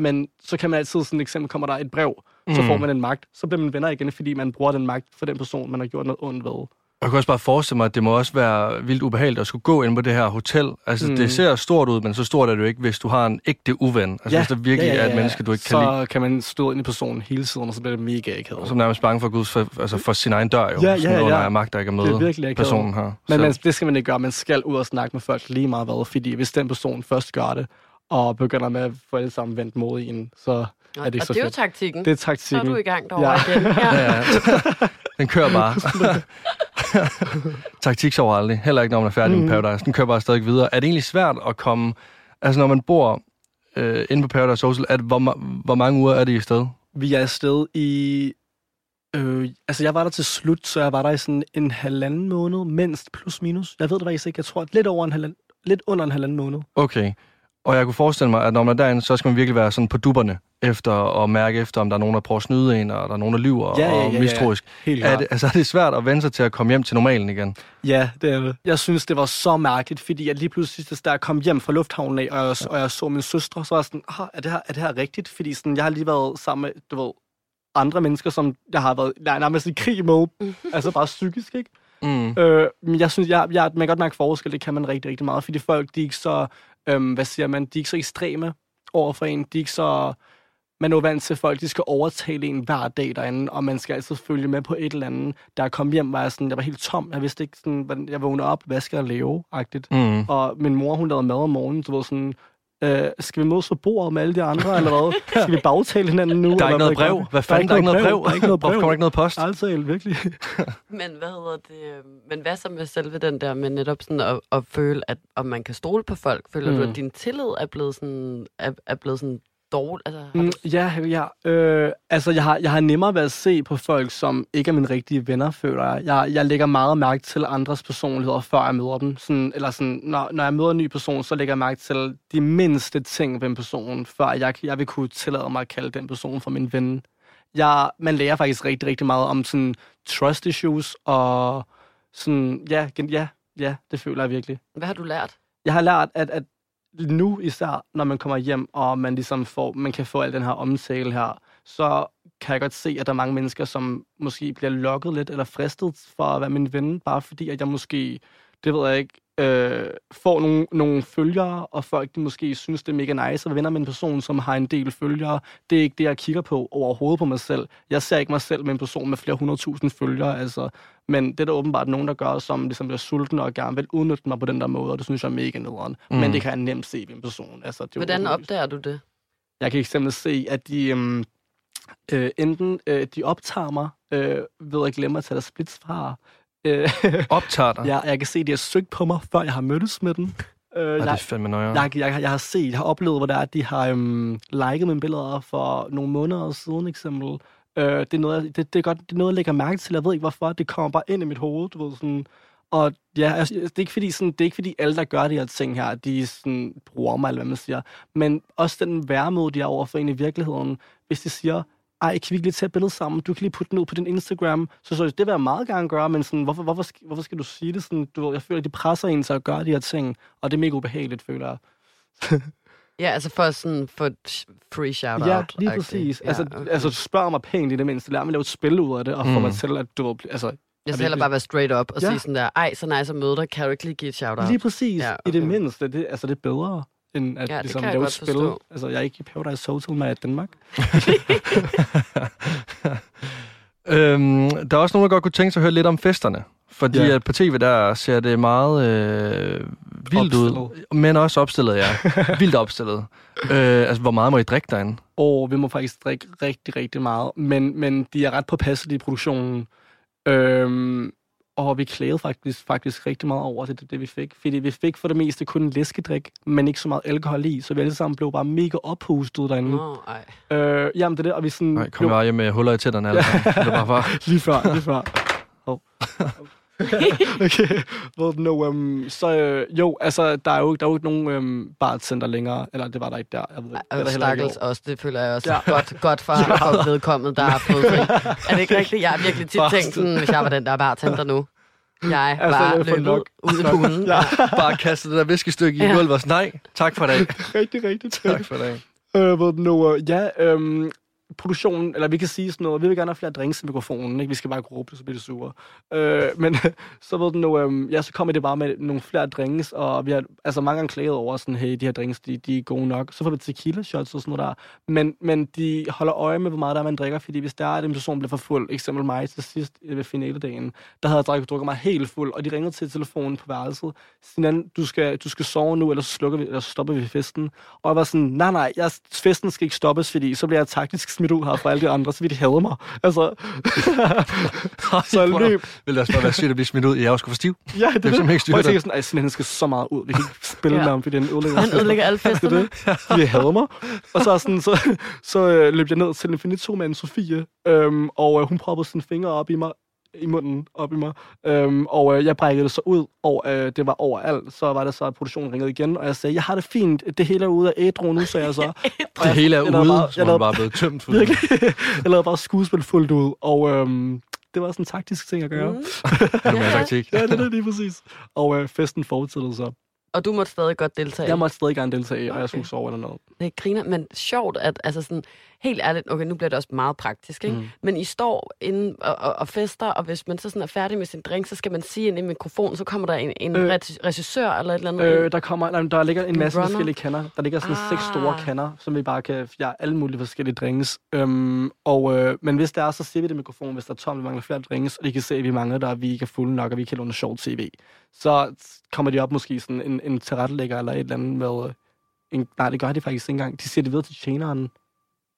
Speaker 3: men så kan man altid, sådan et eksempel, kommer der et brev, så
Speaker 4: Mm.
Speaker 3: får man en magt, så bliver man venner igen, fordi man bruger den magt for den person, man har gjort noget ondt ved.
Speaker 4: Jeg kan også bare forestille mig, at det må også være vildt ubehageligt at skulle gå ind på det her hotel. Altså,
Speaker 3: Mm.
Speaker 4: det ser stort ud, men så stort er det jo ikke, hvis du har en ægte uven. Altså, hvis der virkelig er et menneske, du ikke
Speaker 3: så
Speaker 4: kan lide.
Speaker 3: kan man stå ind i personen hele tiden, og så bliver det mega akavet.
Speaker 4: Som nærmest bange for Gud, for, altså for sin egen dør jo.
Speaker 3: Ja, ja,
Speaker 4: Sådan under
Speaker 3: ja.
Speaker 4: af magt, der ikke er
Speaker 3: Det er virkelig akavet.
Speaker 4: personen her.
Speaker 3: Men
Speaker 4: Så-
Speaker 3: man, det skal man ikke gøre. Man skal ud og snakke med folk lige meget hvad, fordi hvis den person først gør det, og begynder med at få alle sammen vendt mod en, så er det ikke
Speaker 2: og
Speaker 3: så
Speaker 2: det er jo
Speaker 3: fedt.
Speaker 2: taktikken.
Speaker 3: Det er
Speaker 2: Så er
Speaker 3: taktikken.
Speaker 2: du i gang derovre
Speaker 3: Ja.
Speaker 2: igen. Ja.
Speaker 4: Ja, ja. Den kører bare. Taktik sover aldrig. Heller ikke, når man er færdig mm.
Speaker 3: Mhm.
Speaker 4: med Paradise. Den kører bare stadig videre. Er det egentlig svært at komme... Altså, når man bor øh, inde på Paradise Social, at, hvor, ma- hvor mange uger er det i sted?
Speaker 3: Vi er afsted i... Øh, altså, jeg var der til slut, så jeg var der i sådan en halvanden måned, mindst plus minus. Jeg ved det faktisk ikke. Jeg tror, at lidt, over en halvanden, lidt under en halvanden måned.
Speaker 4: Okay. Og jeg kunne forestille mig, at når man er derinde, så skal man virkelig være sådan på dupperne efter at mærke efter, om der er nogen, der prøver at snyde en, og der er nogen, der lyver
Speaker 3: Ja, ja,
Speaker 4: og
Speaker 3: ja, ja.
Speaker 4: mistroisk.
Speaker 3: Helt
Speaker 4: Er
Speaker 3: klart.
Speaker 4: det, altså, er det svært at vende sig til at komme hjem til normalen igen?
Speaker 3: Ja, det er det. Jeg synes, det var så mærkeligt, fordi jeg lige pludselig, da jeg kom hjem fra lufthavnen af, og jeg, og jeg så min søstre, så var jeg sådan, ah, er, det her, er det her rigtigt? Fordi sådan, jeg har lige været sammen med, du ved, andre mennesker, som jeg har været nærmest i krig med. altså bare psykisk, ikke?
Speaker 4: Mm.
Speaker 3: Øh, men jeg synes, jeg, jeg, man kan godt mærke forskel, det kan man rigtig, rigtig meget, fordi folk, de er ikke så, øhm, hvad siger man, de er ikke så ekstreme over for en, de er ikke så, man er jo vant til, at folk de skal overtale en hver dag derinde, og man skal altid følge med på et eller andet. Da jeg kom hjem, var jeg, sådan, jeg var helt tom. Jeg vidste ikke, sådan, hvordan jeg vågnede op, hvad skal jeg lave, agtigt.
Speaker 4: Mm.
Speaker 3: Og min mor, hun lavede mad om morgenen, så var sådan, øh, skal vi mødes på bordet med alle de andre, eller hvad? Skal vi bagtale hinanden nu?
Speaker 4: Der er
Speaker 3: eller
Speaker 4: ikke noget brev. Hvad fanden? Der er ikke noget brev.
Speaker 3: Der er ikke noget
Speaker 4: Hvorfor
Speaker 3: brev.
Speaker 4: kommer der ikke noget post?
Speaker 3: Altså, virkelig.
Speaker 2: Men hvad hedder det? øh, Men hvad så med selve den der med netop sådan at, at føle, at om man kan stole på folk? Føler mm. du, at din tillid er blevet sådan, er, er blevet sådan dårlig? Altså,
Speaker 3: Mm,
Speaker 2: du,
Speaker 3: ja, ja. Øh, altså, jeg har, jeg har nemmere ved at se på folk, som ikke er mine rigtige venner, føler jeg. Jeg, jeg lægger meget mærke til andres personligheder, før jeg møder dem. Sådan, eller sådan, når, når jeg møder en ny person, så lægger jeg mærke til de mindste ting ved en person, før jeg, jeg vil kunne tillade mig at kalde den person for min ven. Jeg, man lærer faktisk rigtig, rigtig meget om sådan trust issues, og sådan, ja, ja, ja, det føler jeg virkelig
Speaker 2: hvad har du lært?
Speaker 3: jeg har lært, at, at nu især, når man kommer hjem, og man ligesom får, man kan få al den her omtale her, så kan jeg godt se, at der er mange mennesker, som måske bliver lokket lidt, eller fristet for at være min ven, bare fordi, at jeg måske, det ved jeg ikke, øh, får nogle, nogle følgere, og folk de måske synes, det er mega nice at venner med en person, som har en del følgere. Det er ikke det, jeg kigger på overhovedet på mig selv. Jeg ser ikke mig selv med en person med flere hundredtusind følgere, altså. Men det er der åbenbart nogen, der gør, som ligesom bliver sulten og gerne vil udnytte mig på den der måde, og det synes jeg er mega nederen. Mm. Men det kan jeg nemt se ved en person. Altså, det
Speaker 2: Hvordan
Speaker 3: åbenlyst.
Speaker 2: opdager du det?
Speaker 3: Jeg kan eksempel se, at de øhm, øh, enten øh, de optager mig øh, ved at glemme at tage deres splits fra. Øh,
Speaker 4: Optager dig?
Speaker 3: ja, jeg kan se, at de har søgt på mig, før jeg har mødtes med dem. Øh,
Speaker 4: Ja, det er
Speaker 3: jeg,
Speaker 4: fandme nøjere.
Speaker 3: jeg, jeg, jeg har set, jeg har oplevet, hvor det er, at de har øhm, liket mine billeder for nogle måneder siden, eksempel. Øh, det, er noget, jeg- det, det, er godt, det er noget, jeg lægger mærke til. Jeg ved ikke, hvorfor. Det kommer bare ind i mit hoved, du ved, sådan. Og ja, altså, det, er ikke fordi, sådan, det er ikke fordi alle, der gør de her ting her, de sådan, bruger mig, eller hvad man siger. Men også den værmod, de har over for en i virkeligheden. Hvis de siger, ej, kan vi ikke lige tage et billede sammen? Du kan lige putte den ud på din Instagram. Så, så det vil jeg meget gerne gøre, men sådan, hvorfor, hvorfor, skal- hvorfor skal du sige det sådan? Du ved, jeg føler, at de presser en til at gøre de her ting, og det er mega ubehageligt, føler jeg.
Speaker 2: Ja, altså for sådan for free shout-out.
Speaker 3: Ja, lige præcis.
Speaker 2: Ja,
Speaker 3: Altså,
Speaker 2: okay.
Speaker 3: altså, spørg mig pænt i det mindste. Lad mig lave et spil ud af det, og få
Speaker 4: Mm.
Speaker 3: mig til, at du altså,
Speaker 2: jeg skal heller bare være straight up og
Speaker 3: Ja.
Speaker 2: sige sådan der, ej, så nice at møde dig, kan du ikke lige give et shout-out?
Speaker 3: lige præcis,
Speaker 2: Ja,
Speaker 3: ja, okay. i det
Speaker 2: okay.
Speaker 3: mindste. Det, altså, det er bedre, end at
Speaker 2: Ja,
Speaker 3: ligesom, lave et spil.
Speaker 2: forstå.
Speaker 3: Altså, jeg er ikke i Paradise Hotel med Danmark.
Speaker 4: Øhm, der er også nogen, der godt kunne tænke sig at høre lidt om festerne. Fordi
Speaker 3: Ja.
Speaker 4: at på tv, der ser det meget øh, vildt ud.
Speaker 3: Opstillet.
Speaker 4: Men også opstillet, ja. vildt opstillet. Øh, altså, hvor meget må I drikke derinde?
Speaker 3: Og vi må faktisk drikke rigtig, rigtig meget. Men, men de er ret påpasselige i produktionen. Øhm, og vi klagede faktisk, faktisk rigtig meget over det, det, det, vi fik. Fordi vi fik for det meste kun en læskedrik, men ikke så meget alkohol i. Så vi alle sammen blev bare mega ophustet derinde.
Speaker 2: Nå, ej.
Speaker 3: Øh, jamen, det er det, og vi sådan...
Speaker 4: Nej, kom bare hjem med huller i tænderne alle sammen. Det bare for.
Speaker 3: Lige før, lige før. Oh. okay, well, no, um, så øh, jo, altså, der er jo, der er jo ikke nogen øhm, bartender længere, eller det var der ikke der, jeg ved. Det ikke i
Speaker 2: stakkels også, det føler jeg også
Speaker 3: Ja.
Speaker 2: ja. godt, godt for, for vedkommet, der har fået fri. Er det ikke rigtigt? Jeg har virkelig tit tænkt sådan, hvis jeg var den der bartender nu. Jeg
Speaker 3: Altså,
Speaker 2: var
Speaker 3: jeg
Speaker 2: løbet
Speaker 3: nok.
Speaker 2: ud i poolen.
Speaker 3: Ja,
Speaker 4: Bare kaste det der viskestykke i
Speaker 2: Ja.
Speaker 4: gulvet og nej, tak for dag.
Speaker 3: rigtig, rigtig.
Speaker 4: Tak for i dag.
Speaker 3: Øh, ved du nu, øh, ja, øhm, produktionen, eller vi kan sige sådan noget, vi vil gerne have flere drinks i mikrofonen, ikke? Vi skal bare råbe så bliver det sure. Øh, men så ved du nu, øhm, ja, så kommer det bare med nogle flere drinks, og vi har altså mange gange klaget over sådan, hey, de her drinks, de, de er gode nok. Så får vi tequila shots og sådan noget der. Men, men de holder øje med, hvor meget der er, man drikker, fordi hvis der er, at en person bliver for fuld, eksempel mig til sidst øh, ved finaledagen, der havde jeg drukket, drukket mig helt fuld, og de ringede til telefonen på værelset. Sådan, du skal, du skal sove nu, eller så, slukker vi, eller så stopper vi festen. Og jeg var sådan, nej, nej, jeg, festen skal ikke stoppes, fordi så bliver jeg taktisk smidt ud her fra alle de andre, så vil de hade mig. Altså, så jeg løb.
Speaker 4: Vil det også bare være sygt at blive smidt ud? Jeg er sgu for stiv.
Speaker 3: Ja, det er
Speaker 4: simpelthen ikke
Speaker 3: det.
Speaker 4: styre
Speaker 3: Og jeg
Speaker 4: det.
Speaker 3: tænker sådan, at sådan, han skal så meget ud. Vi kan ikke spille
Speaker 2: Ja.
Speaker 3: med ham, fordi han ødelægger
Speaker 2: Han ødelægger alle
Speaker 3: det er
Speaker 2: festerne.
Speaker 3: det. De havde mig. Og så, sådan, så, så øh, løb jeg ned til Infinito med en Sofie, øhm, og øh, hun proppede sine fingre op i mig i munden op i mig. Øhm, og øh, jeg brækkede det så ud, og øh, det var overalt. Så var det så, at produktionen ringede igen, og jeg sagde, jeg har det fint, det hele er ude af ædru nu, sagde jeg så.
Speaker 4: Det hele er
Speaker 3: jeg
Speaker 4: ude,
Speaker 3: bare-
Speaker 4: så
Speaker 3: jeg
Speaker 4: man
Speaker 3: lavede-
Speaker 4: bare blevet tømt for
Speaker 3: Virkelig. jeg lavede bare skuespil fuldt ud, og øhm, det var sådan en taktisk ting at gøre. Mm.
Speaker 4: Er du med taktik?
Speaker 3: Ja, det er det lige præcis. Og øh, festen fortsættede så.
Speaker 2: Og du måtte stadig godt deltage.
Speaker 3: Jeg måtte stadig gerne deltage, og jeg
Speaker 2: Okay.
Speaker 3: skulle sove eller noget.
Speaker 2: Det griner, men sjovt, at altså sådan, helt ærligt, okay, nu bliver det også meget praktisk, ikke? Mm. Men I står inde og, og, og fester, og hvis man så sådan er færdig med sin drink, så skal man sige ind i mikrofonen, så kommer der en, en
Speaker 3: Øh.
Speaker 2: regissør eller et eller andet.
Speaker 3: Øh, der, kommer, nej, der ligger en masse
Speaker 2: runner?
Speaker 3: forskellige kander. Der ligger sådan ah. seks store kander, som vi bare kan... Ja, alle mulige forskellige drinks. Øhm, og, øh, men hvis det er, så siger vi det i mikrofonen, hvis der er tomt, vi mangler flere drinks, og de kan se, at vi mangler der, vi ikke er fulde nok, og vi kan låne sjov tv. Så kommer de op måske sådan en, en tilrettelægger eller et eller andet med... øh, En, nej, det gør de faktisk ikke engang. De siger det videre til tjeneren.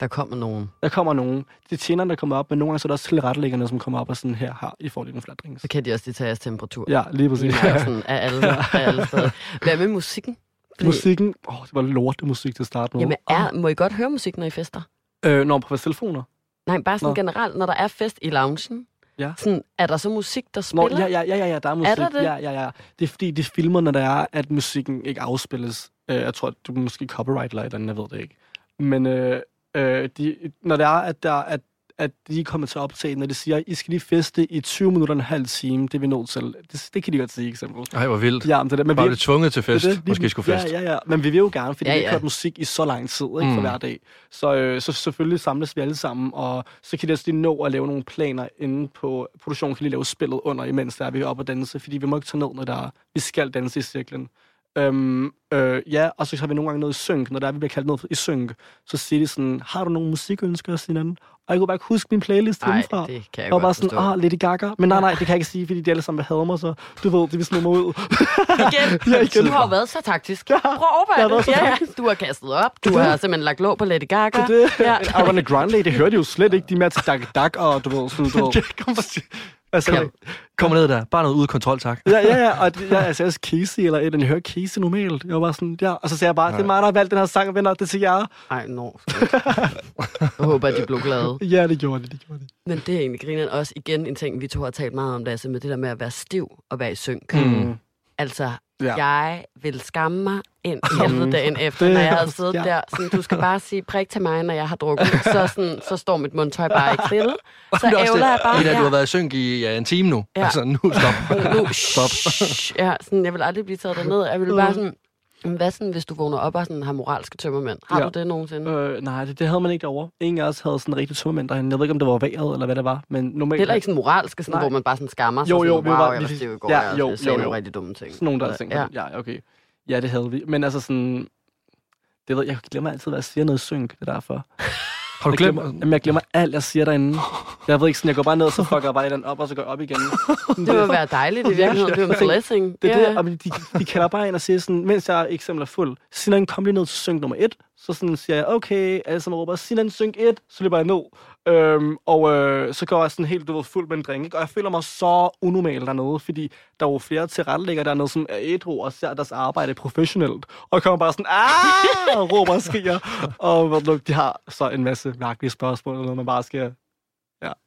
Speaker 2: Der kommer nogen.
Speaker 3: Der kommer nogen. Det er tjeneren, der kommer op, men nogle gange så er der også tilrettelæggerne, som kommer op og sådan, her, har I får nogle flere drinks.
Speaker 2: Så kan de også lige tage jeres temperatur.
Speaker 3: Ja, lige
Speaker 2: I
Speaker 3: præcis.
Speaker 2: sådan, af alle, af alle steder. Hvad med musikken? Fordi-
Speaker 3: Musikken, åh, det var lorte musik til at starte med.
Speaker 2: Jamen, er, må I godt høre musik, når I fester?
Speaker 3: Øh, når på telefoner.
Speaker 2: Nej, bare sådan
Speaker 3: Nå.
Speaker 2: generelt, når der er fest i loungen.
Speaker 3: Ja.
Speaker 2: Sådan, er der så musik, der
Speaker 3: Nå,
Speaker 2: spiller?
Speaker 3: ja, ja, ja, ja, der er musik.
Speaker 2: der det?
Speaker 3: Ja, ja, ja. Det er fordi, de filmer, når der er, at musikken ikke afspilles. Øh, jeg tror, du er måske copyright eller et eller andet, jeg ved det ikke. Men øh, øh, de, når det er, at, der, at, at de kommer til at optage, når de siger, I skal lige feste i 20 minutter og en halv time, det er vi nødt til. Det, det kan de godt sige, eksempel.
Speaker 4: Ej, hvor vildt.
Speaker 3: Ja, men det er det. Men
Speaker 4: Bare
Speaker 3: vi,
Speaker 4: blev tvunget til fest.
Speaker 3: det det. Vi-
Speaker 4: Måske skulle fest.
Speaker 3: Ja, ja, ja. Men vi vil jo gerne, fordi
Speaker 2: Ja,
Speaker 3: ja, vi har hørt musik i så lang tid, ikke,
Speaker 4: Mm.
Speaker 3: for hver dag. Så, øh, så selvfølgelig samles vi alle sammen, og så kan de også lige nå at lave nogle planer inde på produktionen, kan lige lave spillet under, imens der er vi er oppe og danse, fordi vi må ikke tage ned, når der er, vi skal danse i cirklen. Øhm, øh, ja, og så har vi nogle gange noget i synk, når der er, vi bliver kaldt ned i synk, så siger de sådan, har du nogle musikønsker til hinanden? Og jeg kunne bare ikke huske min playlist
Speaker 2: Nej,
Speaker 3: hjemmefra.
Speaker 2: det kan jeg
Speaker 3: Jeg var
Speaker 2: godt
Speaker 3: bare sådan, ah, Lady Gaga. Men nej, nej, det kan jeg ikke sige, fordi de alle sammen have mig, så du ved, det vil smide mig ud.
Speaker 2: Igen,
Speaker 3: Ja, igen.
Speaker 2: du har jo været så taktisk. Prøv at overveje det. Ja, ja. Du har kastet op. Du har simpelthen lagt låg på Lady Gaga.
Speaker 3: Det, det.
Speaker 2: Ja.
Speaker 3: Ja. Ariana Grande, det hører de jo slet ikke. De er mere til Dak Dak og du ved, sådan, du ved.
Speaker 4: Kom,
Speaker 3: Altså,
Speaker 2: ja.
Speaker 4: kom ned der. Bare noget ude af kontrol, tak.
Speaker 3: ja, ja, ja, og det- ja, altså, jeg er Casey, eller et, jeg hører Casey normalt. Jeg var bare sådan, ja, og så sagde jeg bare, det er mig, der har valgt den her sang, venner, det er til jer.
Speaker 2: Ej, nå. Jeg håber, at de blev glade.
Speaker 3: Ja, det gjorde det, det gjorde det.
Speaker 2: Men det er egentlig grineren også igen en ting, vi to har talt meget om, det er altså med det der med at være stiv og være i synk.
Speaker 3: Mm.
Speaker 2: Altså,
Speaker 3: Ja.
Speaker 2: jeg vil skamme mig ind i helvede dagen efter, når jeg havde siddet
Speaker 3: ja.
Speaker 2: der. Sådan, du skal bare sige prik til mig, når jeg har drukket. Så, sådan, så står mit mundtøj bare ikke stille. Så
Speaker 4: er
Speaker 2: ævler jeg bare.
Speaker 4: Ida, du har været i synk i ja, en time nu.
Speaker 2: Ja.
Speaker 4: Altså, nu stop.
Speaker 2: nu,
Speaker 4: Stop.
Speaker 2: ja, sådan, jeg vil aldrig blive taget derned. Jeg vil bare sådan, "Men hvad sådan, hvis du vågner op og sådan, har moralske tømmermænd? Har
Speaker 3: Ja.
Speaker 2: du det nogensinde?
Speaker 3: Øh, nej, det, det, havde man ikke derovre. Ingen af os havde sådan en rigtig tømmermænd derhen. Jeg ved ikke, om det var vejret, eller hvad det var, men normalt...
Speaker 2: Heller ikke sådan moralske, sådan,
Speaker 3: Nej.
Speaker 2: hvor man bare sådan skammer sig.
Speaker 3: Jo, jo,
Speaker 2: sådan,
Speaker 3: vi
Speaker 2: wow,
Speaker 3: var-
Speaker 2: jeg var
Speaker 3: vi-
Speaker 2: stiv i går,
Speaker 3: ja,
Speaker 2: jeg,
Speaker 3: jo,
Speaker 2: jeg sagde
Speaker 3: jo,
Speaker 2: nogle
Speaker 3: jo.
Speaker 2: rigtig dumme ting.
Speaker 3: Sådan nogen, der
Speaker 2: ja.
Speaker 3: ja. ja, okay. Ja, det havde vi. Men altså sådan... Det ved jeg, jeg glemmer altid, hvad jeg siger noget synk. Det er derfor.
Speaker 4: Har du
Speaker 3: Jeg
Speaker 4: glemt?
Speaker 3: glemmer, jamen, jeg glemmer alt, jeg siger derinde. Jeg ved ikke, sådan, jeg går bare ned, så fucker jeg bare den op, og så går jeg op igen.
Speaker 2: Det må være dejligt i virkeligheden. Det er en blessing.
Speaker 3: Det er
Speaker 2: Ja.
Speaker 3: det, og de, de kalder bare ind og siger sådan, mens jeg eksempel er fuld, Sinan, kom lige ned til synk nummer et. Så sådan siger jeg, okay, alle sammen råber, Sinan, synk et, så løber jeg ned. Øhm, og øh, så går jeg sådan helt, du ved, fuld med en drink, ikke? og jeg føler mig så unormal dernede, fordi der er jo flere tilrettelæggere dernede, som er ædru og ser deres arbejde professionelt, og kommer bare sådan, ah, og råber og skriger, og de har så en masse mærkelige spørgsmål, eller noget, man bare skal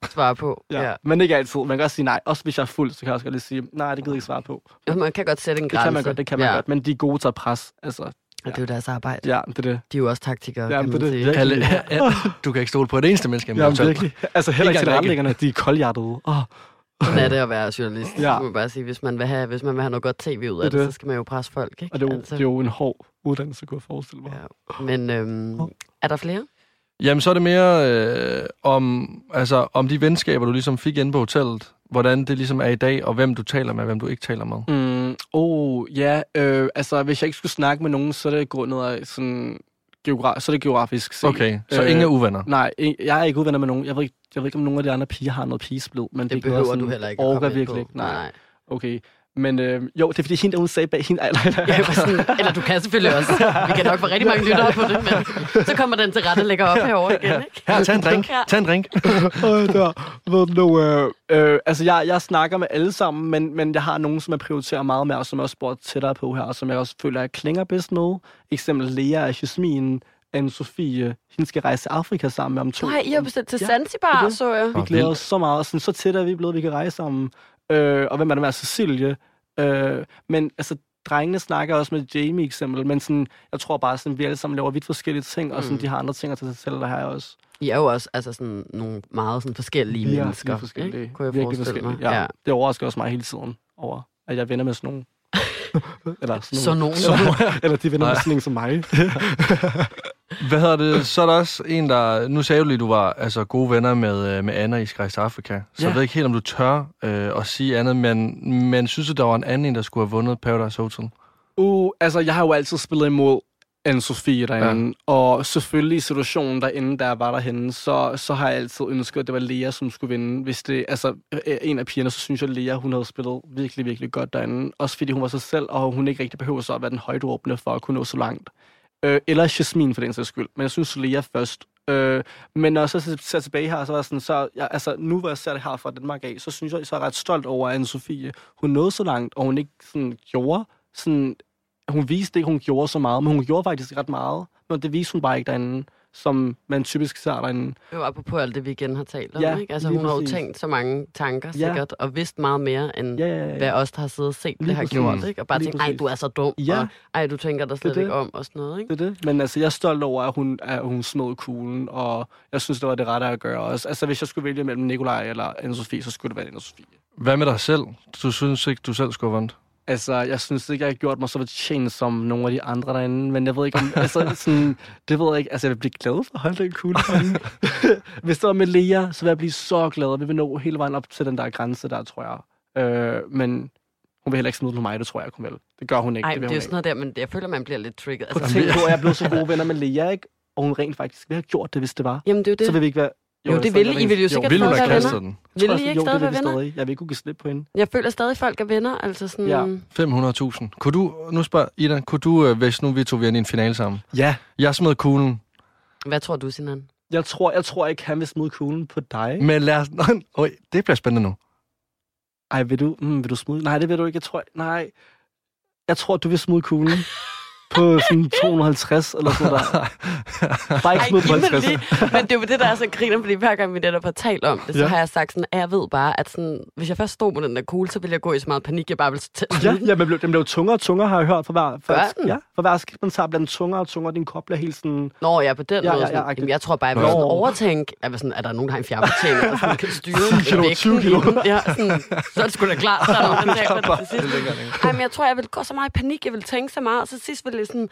Speaker 2: Svare på.
Speaker 3: Ja.
Speaker 2: Ja.
Speaker 3: ja. Men ikke altid. Man kan også sige nej. Også hvis jeg er fuld, så kan jeg også godt lige sige, nej, det gider jeg ikke svare på.
Speaker 2: Ja. Man kan godt sætte en
Speaker 3: Det
Speaker 2: grænse.
Speaker 3: kan man godt, det kan man
Speaker 2: ja.
Speaker 3: ja. godt. Men de er gode til at presse. Altså,
Speaker 2: Og det er jo deres arbejde.
Speaker 3: ja, det er det.
Speaker 2: De er jo også taktikere,
Speaker 3: Ja,
Speaker 2: kan man
Speaker 3: det er
Speaker 2: sige.
Speaker 3: det.
Speaker 4: Alle, ja, du kan ikke stole på et eneste menneske.
Speaker 3: Ja, men virkelig. Altså heller ikke
Speaker 4: Ikke
Speaker 3: til
Speaker 4: engang
Speaker 3: retlæggerne. De er koldhjertede. Oh,
Speaker 2: Sådan er det at være journalist. Ja.
Speaker 3: Ja.
Speaker 2: Man bare sige. Hvis man vil have, hvis man vil have noget godt tv ud af det,
Speaker 3: det.
Speaker 2: så skal man jo presse folk. Ikke?
Speaker 3: og det er, jo, det er jo en hård uddannelse, kunne jeg forestille mig.
Speaker 2: Ja. Men øhm, er der flere?
Speaker 4: Jamen, så er det mere øh, om, altså, om de venskaber, du ligesom fik inde på hotellet. Hvordan det ligesom er i dag, og hvem du taler med, og hvem du ikke taler med.
Speaker 3: Mm, oh, ja. Øh, altså, hvis jeg ikke skulle snakke med nogen, så er det grundet af sådan... Geogra- så er det geografisk set.
Speaker 4: Okay, så
Speaker 3: Øh,
Speaker 4: ingen er uvenner.
Speaker 3: Nej, jeg er ikke uvenner med nogen. Jeg ved ikke, jeg ved ikke om nogen af de andre piger har noget pigesblid, men det,
Speaker 2: Det
Speaker 3: er
Speaker 2: behøver
Speaker 3: sådan,
Speaker 2: du heller ikke at
Speaker 3: orker
Speaker 2: komme ind
Speaker 3: virkelig
Speaker 2: på.
Speaker 3: ikke. Nej,
Speaker 2: nej.
Speaker 3: okay. Men øh, jo, det er fordi hende, der hun sagde bag hende. Nej, nej, nej.
Speaker 2: Ja, sådan, eller du kan selvfølgelig også. Vi kan nok få rigtig mange lyttere på det, men så kommer den til rette og lægger op herovre igen, ikke?
Speaker 4: Her, tag en drink.
Speaker 2: Ja.
Speaker 4: Tag en drink.
Speaker 3: Der. Ved du, øh, øh, altså, jeg, jeg snakker med alle sammen, men, men jeg har nogen, som jeg prioriterer meget mere, og som jeg også bor tættere på her, og som jeg også føler, jeg klinger bedst med. Eksempel Lea og Jasmin, Anne-Sophie, hende skal rejse til Afrika sammen med om to.
Speaker 2: Nej, I har bestilt til
Speaker 3: Ja,
Speaker 2: Zanzibar,
Speaker 3: det det.
Speaker 2: så jeg.
Speaker 3: Vi glæder os så meget, og sådan, så tæt er vi blevet, vi kan rejse sammen. Øh, og hvem er det med Cecilie? Øh, men altså, drengene snakker også med Jamie eksempel, men sådan, jeg tror bare, sådan, vi alle sammen laver vidt forskellige ting, og sådan,
Speaker 2: Mm.
Speaker 3: de har andre ting at tage sig selv, der jeg også.
Speaker 2: I er jo også altså sådan nogle meget sådan forskellige
Speaker 3: Vi er
Speaker 2: mennesker.
Speaker 3: forskellige.
Speaker 2: Ikke? Kunne jeg
Speaker 3: virkelig
Speaker 2: forestille mig.
Speaker 3: forskellige. Ja. Det overrasker også mig hele tiden over, at jeg venner med sådan nogen. Eller sådan
Speaker 2: Så
Speaker 3: nogen.
Speaker 2: nogen.
Speaker 3: Eller, de venner med sådan en som mig.
Speaker 4: Hvad hedder det? Så er der også en, der... Nu sagde du lige, du var altså, gode venner med, øh, med Anna i Skrejs Afrika. Så
Speaker 3: Ja.
Speaker 4: jeg ved ikke helt, om du tør øh, at sige andet, men, men synes du, der var en anden, en, der skulle have vundet Paradise Hotel?
Speaker 3: Uh, altså, jeg har jo altid spillet imod Anne-Sophie derinde, ja. og selvfølgelig i situationen derinde, der var derhenne, så, så har jeg altid ønsket, at det var Lea, som skulle vinde. Hvis det, altså, øh, en af pigerne, så synes jeg, at Lea, hun havde spillet virkelig, virkelig godt derinde. Også fordi hun var sig selv, og hun ikke rigtig behøver så at være den højdråbende for at kunne nå så langt. Øh, eller Jasmine for den sags skyld. Men jeg synes, Lea først. Øh, men når jeg så ser tilbage her, så var sådan, så, jeg, altså, nu hvor jeg ser det her fra Danmark af, så synes jeg, så er jeg ret stolt over, at Anne-Sophie, hun nåede så langt, og hun ikke sådan, gjorde sådan, hun viste ikke, hun gjorde så meget, men hun gjorde faktisk ret meget. Men det viste hun bare ikke derinde, som man typisk ser derinde.
Speaker 2: Jo, apropos alt det, vi igen har talt om,
Speaker 3: Ja,
Speaker 2: ikke? Altså, hun har jo tænkt så mange tanker,
Speaker 3: Ja.
Speaker 2: sikkert, og vidst meget mere, end
Speaker 3: Ja, ja, ja.
Speaker 2: hvad os, der har siddet og set det,
Speaker 3: Lige
Speaker 2: har
Speaker 3: præcis.
Speaker 2: gjort, ikke? Og bare
Speaker 3: Lige
Speaker 2: tænkt, ej, du er så dum,
Speaker 3: Ja.
Speaker 2: og ej, du tænker dig slet
Speaker 3: det.
Speaker 2: ikke om, og sådan noget, ikke?
Speaker 3: Det er det. Men altså, jeg er stolt over, at hun, at hun smed kuglen, og jeg synes, det var det rette at gøre også. Altså, hvis jeg skulle vælge mellem Nikolaj eller Anne-Sophie, så skulle det være Anne-Sophie.
Speaker 4: Hvad med dig selv? Du synes ikke, du selv skulle have vundet?
Speaker 3: Altså, jeg synes ikke, jeg har gjort mig så fortjent som nogle af de andre derinde, men jeg ved ikke om, altså, sådan, det ved jeg ikke, altså, jeg vil blive glad for at holde den kugle. Hvis det var med Lea, så vil jeg blive så glad, og vi vil nå hele vejen op til den der grænse der, tror jeg. Øh, men hun vil heller ikke smide på mig, det tror jeg, hun vil. Det gør hun ikke.
Speaker 2: Ej,
Speaker 3: det
Speaker 2: det, er jo sådan noget der, men jeg føler, man bliver lidt trigget.
Speaker 3: Prøv at
Speaker 2: Altså,
Speaker 3: tænke på, at jeg blev så gode venner med Lea, ikke? Og hun rent faktisk ville have gjort det, hvis det var.
Speaker 2: jamen, det er jo det.
Speaker 3: Så vil vi ikke være...
Speaker 2: Jo, det ville
Speaker 3: vil
Speaker 2: I.
Speaker 3: vi-
Speaker 2: ville jo sikkert
Speaker 4: Vil hun have
Speaker 2: være
Speaker 4: kastet
Speaker 2: venner.
Speaker 4: den?
Speaker 3: jeg-
Speaker 2: I ikke
Speaker 3: jo,
Speaker 2: stadig være
Speaker 3: vil
Speaker 2: venner?
Speaker 3: stadig. Jeg vil ikke kunne give slip på hende.
Speaker 2: Jeg føler stadig, folk er venner. Altså sådan,
Speaker 3: Ja.
Speaker 4: 500.000. Kunne du, nu spørger Ida, kunne du, øh, hvis nu vi to vi er i en finale sammen,
Speaker 3: Ja.
Speaker 4: jeg smed kuglen,
Speaker 2: Hvad tror du, Sinan?
Speaker 3: Jeg tror, jeg tror ikke, han vil smide kuglen på dig.
Speaker 4: men lad os... Øj, det bliver spændende nu.
Speaker 3: Ej, vil du, mm, vil du smide? Nej, det vil du ikke. Jeg tror, nej. Jeg tror, du vil smide kuglen på sådan 250 eller sådan der. Bare ikke smide på
Speaker 2: giv mig
Speaker 3: 50.
Speaker 2: lige. Men det er jo det, der er så griner, fordi hver gang vi netop har talt om det, så
Speaker 3: Ja.
Speaker 2: har jeg sagt sådan, at jeg ved bare, at sådan, hvis jeg først stod på den der kugle, så ville jeg gå i så meget panik, jeg bare ville t-
Speaker 3: Ja, ja men blev, den blev tungere og tungere, har jeg hørt. For hver, for,
Speaker 2: Gør
Speaker 3: ja, for hver skridt, man tager, bliver den tungere og tungere. Din krop bliver helt sådan...
Speaker 2: Nå, ja, på den
Speaker 3: Ja,
Speaker 2: måde.
Speaker 3: ja,
Speaker 2: Sådan,
Speaker 3: ja,
Speaker 2: jamen, jeg tror bare, jeg vil sådan overtænke, at sådan, er der nogen, der har en fjernbetjening, og sådan kan styre
Speaker 3: kilo,
Speaker 2: vægten
Speaker 3: 20 kilo.
Speaker 2: Ja, sådan, så er det sgu da klart, der er nogen, der taber det til sidst. Ej, men jeg tror, jeg vil gå så meget i panik, jeg vil tænke så meget, og så sidst vil jeg sådan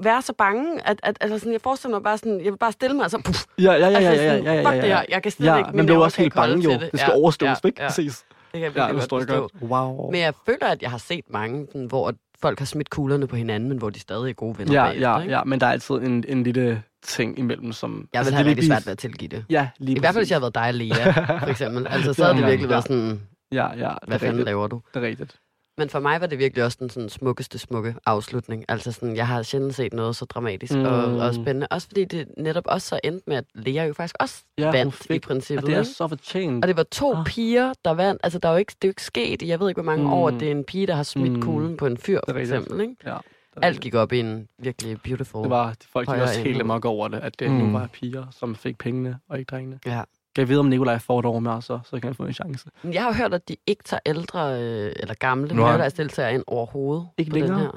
Speaker 2: være så bange, at, at altså sådan, jeg forestiller mig bare sådan, jeg vil bare stille mig, og så puff,
Speaker 3: Ja, ja, ja, ja,
Speaker 2: Altså
Speaker 3: ja, ja, ja,
Speaker 2: fuck
Speaker 3: ja,
Speaker 2: det
Speaker 3: ja.
Speaker 2: her, jeg kan slet
Speaker 3: ja,
Speaker 2: ikke,
Speaker 3: men blev også helt bange jo. Det,
Speaker 2: det.
Speaker 3: skal
Speaker 2: Ja,
Speaker 3: overstås,
Speaker 2: ja,
Speaker 3: ikke?
Speaker 2: ja.
Speaker 3: Præcis.
Speaker 2: det kan jeg
Speaker 3: Ja,
Speaker 2: virkelig
Speaker 3: det
Speaker 2: godt forstå.
Speaker 3: godt. Wow.
Speaker 2: Men jeg føler, at jeg har set mange, sådan, hvor folk har smidt kuglerne på hinanden, men hvor de stadig er gode venner
Speaker 3: Ja,
Speaker 2: bagefter,
Speaker 3: ja,
Speaker 2: ikke?
Speaker 3: ja, men der er altid en, en lille ting imellem, som...
Speaker 2: Jeg vil
Speaker 3: altså,
Speaker 2: have
Speaker 3: det
Speaker 2: rigtig svært ved at tilgive det.
Speaker 3: Ja, lige
Speaker 2: I hvert fald, hvis jeg havde været dig Lea, for eksempel. Altså, så havde det
Speaker 3: Ja,
Speaker 2: virkelig
Speaker 3: ja.
Speaker 2: været sådan,
Speaker 3: Ja, ja, det
Speaker 2: hvad fanden laver du?
Speaker 3: Det er rigtigt.
Speaker 2: Men for mig var det virkelig også den sådan, smukkeste, smukke afslutning. Altså sådan, jeg har sjældent set noget så dramatisk mm. og,
Speaker 3: Mm.
Speaker 2: og spændende. Også fordi det netop også så endte med, at Lea jo faktisk også
Speaker 3: Ja,
Speaker 2: vandt
Speaker 3: fik-
Speaker 2: i princippet.
Speaker 3: Og det er
Speaker 2: ikke?
Speaker 3: så fortjent.
Speaker 2: Og det var to
Speaker 3: Ah.
Speaker 2: piger, der vandt. Altså, der er jo ikke, det er jo ikke sket jeg ved ikke, hvor mange
Speaker 3: Mm.
Speaker 2: år, at det er en pige, der har smidt
Speaker 3: Mm.
Speaker 2: kuglen på en fyr, for eksempel. Ikke?
Speaker 3: Ja,
Speaker 2: Alt gik op i en virkelig beautiful.
Speaker 3: Det var, folk de også helt amok over det, at det
Speaker 4: Mm.
Speaker 3: nu var piger, som fik pengene, og ikke drengene.
Speaker 2: Ja.
Speaker 3: Kan jeg vide, om Nikolaj får et år med os, så, så kan han få en chance.
Speaker 2: Men Jeg har hørt, at de ikke tager ældre øh, eller gamle
Speaker 4: Nu har-
Speaker 2: Paradise-deltagere ind overhovedet.
Speaker 3: Ikke
Speaker 2: på den
Speaker 3: længere?
Speaker 2: her.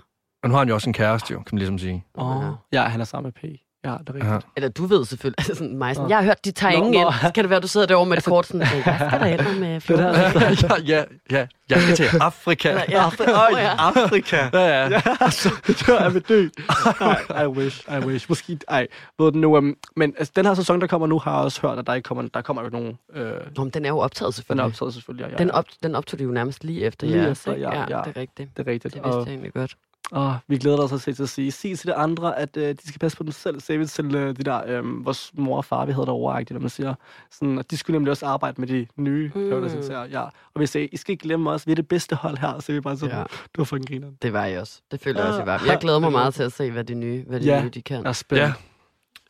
Speaker 4: Og nu har han jo også en kæreste, jo, kan man ligesom sige.
Speaker 3: Åh, oh, ja, han er sammen med P. Ja, det er rigtigt.
Speaker 4: Ja.
Speaker 2: Eller du ved selvfølgelig, altså sådan mig sådan,
Speaker 3: Nå.
Speaker 2: jeg har hørt, de tager
Speaker 3: Nå,
Speaker 2: ingen
Speaker 3: nå.
Speaker 2: ind. Kan det være, du sidder derovre med et kort sådan, "Øh, jeg skal da ellers med 14.
Speaker 3: der-
Speaker 4: ja, ja, ja. Jeg skal til Afrika.
Speaker 2: Eller, ja, åh, ja.
Speaker 3: Afrika.
Speaker 4: Ja, ja.
Speaker 3: Ja, så dør jeg vil dø. I wish, I wish. Måske, ej, ved du nu, um, men altså, den her sæson, der kommer nu, har jeg også hørt, at der ikke kommer, der kommer jo nogen, øh,
Speaker 2: Nå, men den er jo optaget
Speaker 3: den er
Speaker 2: selvfølgelig.
Speaker 3: optaget selvfølgelig. Ja, ja,
Speaker 2: Den,
Speaker 3: ja.
Speaker 2: op, den optog de jo nærmest lige efter
Speaker 3: Lige
Speaker 2: jeres,
Speaker 3: efter, ja,
Speaker 2: ja,
Speaker 3: ja.
Speaker 2: det er rigtigt.
Speaker 3: Det er rigtigt.
Speaker 2: Det vidste
Speaker 3: Og,
Speaker 2: jeg egentlig godt.
Speaker 3: Og vi glæder os også til at sige, sig til de andre, at øh, de skal passe på dem selv. Vi til øh, de der, øh, vores mor og far, vi havde derovre, hvad man siger. Sådan, at de skulle nemlig også arbejde med de nye
Speaker 2: Mm.
Speaker 3: mm. ja. Og vi sagde, I skal ikke glemme os, vi er det bedste hold her. Så vi bare sådan,
Speaker 2: Ja.
Speaker 3: ja. det var fucking grineren.
Speaker 2: Det var jeg også. Det føler jeg
Speaker 3: Ja.
Speaker 2: også, I var. Jeg glæder mig meget til at se, hvad de nye, hvad de,
Speaker 3: Ja.
Speaker 2: nye, de kan.
Speaker 3: Jeg spændt.
Speaker 4: Ja.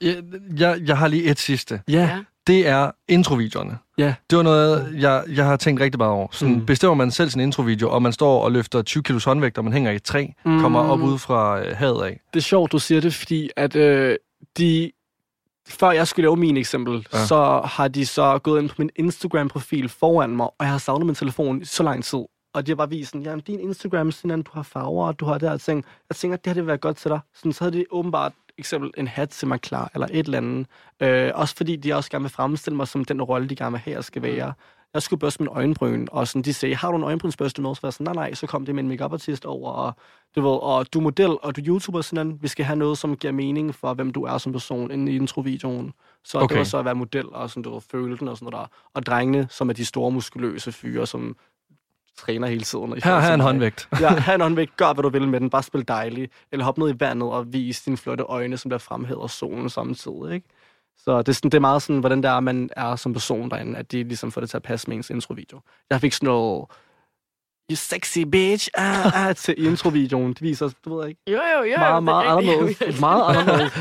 Speaker 4: Jeg, jeg, jeg har lige et sidste.
Speaker 3: Ja.
Speaker 2: Ja.
Speaker 4: Det er introvideoerne.
Speaker 3: Ja.
Speaker 4: Det var noget, jeg, jeg har tænkt rigtig meget over. Sådan, mm.
Speaker 3: Mm.
Speaker 4: Bestemmer man selv sin introvideo, og man står og løfter 20 kilos håndvægt, og man hænger i et træ, mm. kommer op ude fra øh, havet af.
Speaker 3: Det er sjovt, du siger det, fordi at øh, de... Før jeg skulle lave min eksempel,
Speaker 4: Ja.
Speaker 3: så har de så gået ind på min Instagram-profil foran mig, og jeg har savnet min telefon så lang tid. Og de har bare vist sådan, jamen din Instagram, sådan, du har farver, og du har det her ting. Jeg tænker, at det her det vil være godt til dig. Sådan, så havde de åbenbart eksempel en hat til mig klar, eller et eller andet. Øh, også fordi de også gerne vil fremstille mig som den rolle, de gerne vil have, jeg skal være. jeg skulle børste min øjenbryn, og sådan, de sagde, har du en øjenbrynsbørste med? Så var jeg sådan, nej, nej, så kom det med en makeup artist over, og du ved, og du er model, og du er YouTuber, sådan vi skal have noget, som giver mening for, hvem du er som person inde i introvideoen. Så okay. Det var så at være model, og sådan, du ved, føle den og sådan noget der. Og drengene, som er de store muskuløse fyre, som træner hele tiden. i
Speaker 4: Her, her er
Speaker 3: til
Speaker 4: en håndvægt.
Speaker 3: Ja, have en håndvægt. Gør, hvad du vil med den. Bare spil dejlig. Eller hop ned i vandet og vis dine flotte øjne, som bliver fremhævet af solen samtidig. Ikke? Så det er, sådan, det er meget sådan, hvordan det er, man er som person derinde, at de ligesom får det til at passe med ens introvideo. Jeg fik sådan noget, you sexy bitch, ah, ah, til introvideoen. Det viser, du ved ikke,
Speaker 2: Jo, jo, jo.
Speaker 3: meget, meget
Speaker 2: det er
Speaker 3: anderledes. Meget anderledes.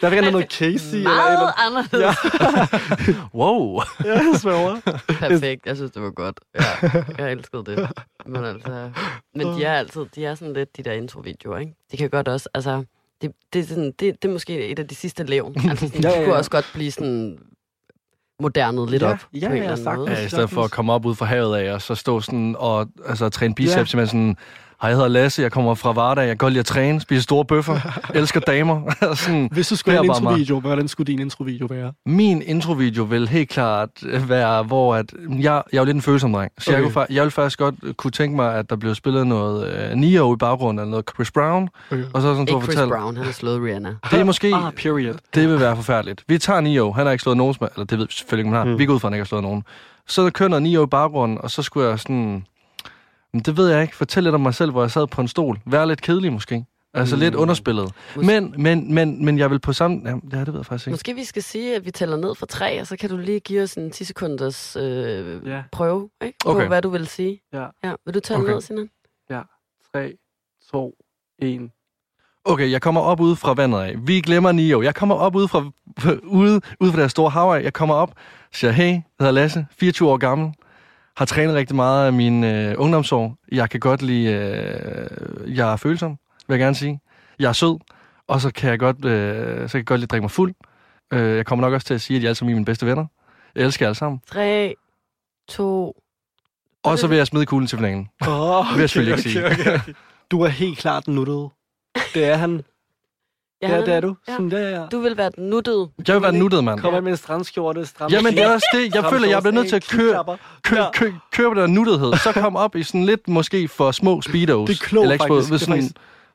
Speaker 3: Der fik han noget Casey. Eller,
Speaker 2: Meget
Speaker 3: eller,
Speaker 2: anderledes.
Speaker 4: Wow.
Speaker 3: ja, jeg sværger.
Speaker 2: Perfekt. Jeg synes, det var godt. Ja, jeg elskede det. Men, altså, men de er altid, de er sådan lidt de der introvideoer, ikke? De kan godt også, altså, det, det, er, sådan, det, det er måske et af de sidste levn. Altså, sådan,
Speaker 3: Ja,
Speaker 2: de
Speaker 3: ja,
Speaker 2: kunne
Speaker 3: ja.
Speaker 2: også godt blive sådan modernet lidt
Speaker 3: Ja,
Speaker 2: op.
Speaker 3: ja,
Speaker 2: på en
Speaker 3: ja,
Speaker 2: eller anden måde.
Speaker 4: Ja, i stedet for at komme op ud fra havet af, og så stå sådan og altså, træne biceps,
Speaker 3: Ja.
Speaker 4: ja. sådan, hej, jeg hedder Lasse, jeg kommer fra Varda, jeg kan godt lide at træne, spise store bøffer, elsker damer. sådan,
Speaker 3: Hvis du skulle have en introvideo, hvordan skulle din introvideo være?
Speaker 4: Min introvideo vil helt klart øh, være, hvor at, jeg, jeg er jo lidt en følsom dreng, så okay. jeg, kunne, jeg vil faktisk godt øh, kunne tænke mig, at der blev spillet noget øh, Neo i baggrunden, eller noget Chris Brown,
Speaker 3: Okay.
Speaker 4: og så sådan, du
Speaker 2: Ikke Chris
Speaker 4: fortalt,
Speaker 2: Brown, han har slået Rihanna.
Speaker 4: det er måske,
Speaker 3: Ah, period.
Speaker 4: det vil være forfærdeligt. Vi tager Neo, han har ikke slået nogen, eller det ved vi selvfølgelig ikke, om han har,
Speaker 3: Mm.
Speaker 4: vi går ud fra, at han ikke har slået nogen. Så der kører noget Neo i baggrunden, og så skulle jeg sådan, men det ved jeg ikke, fortælle lidt om mig selv, hvor jeg sad på en stol. Være lidt kedelig måske. Altså
Speaker 3: Mm.
Speaker 4: lidt underspillet.
Speaker 2: Mås-
Speaker 4: Men, men, men, men jeg vil på samme... Ja, det ved jeg faktisk ikke.
Speaker 2: Måske vi skal sige, at vi tæller ned fra tre, og så kan du lige give os en 10 sekunders øh,
Speaker 3: Ja.
Speaker 2: prøve ikke? på,
Speaker 4: Okay.
Speaker 2: hvad du vil sige.
Speaker 3: Ja.
Speaker 2: ja. Vil du tælle
Speaker 4: Okay.
Speaker 2: ned, Sinan?
Speaker 3: 3, 2, 1.
Speaker 4: Okay, jeg kommer op ude fra vandet af. Vi glemmer Nio. Jeg kommer op ude fra, ude, ude fra det store hav af. Jeg kommer op, siger, hey, jeg hedder Lasse, 24 år gammel. Har trænet rigtig meget af mine øh, ungdomsår. Jeg kan godt lide... Øh, jeg er følsom, vil jeg gerne sige. Jeg er sød, og så kan jeg godt, øh, så kan jeg godt lide at drikke mig fuld. Øh, jeg kommer nok også til at sige, at I alle sammen er mine bedste venner. Jeg elsker jer alle sammen.
Speaker 2: Tre, to...
Speaker 4: Og så vil jeg smide kuglen til finalen.
Speaker 3: Oh,
Speaker 4: Vil jeg selvfølgelig ikke sige.
Speaker 3: Okay, okay. Du er helt klart nuttet. Det er han.
Speaker 2: Ja,
Speaker 3: Ja, det er du.
Speaker 2: Ja.
Speaker 3: Sådan, ja, ja.
Speaker 2: Du vil være den nuttede.
Speaker 4: Jeg vil være nuttet, mand.
Speaker 3: Kommer med en strandskjorte, stram
Speaker 4: Jamen, det er også det. Jeg føler, jeg bliver nødt til at køre, køre,
Speaker 3: Ja.
Speaker 4: køre, køre på den der nuttethed. Så kom op i sådan lidt, måske for små speedos.
Speaker 3: Det er klogt,
Speaker 4: Eller små,
Speaker 3: faktisk.
Speaker 4: ved
Speaker 3: Det er
Speaker 4: sådan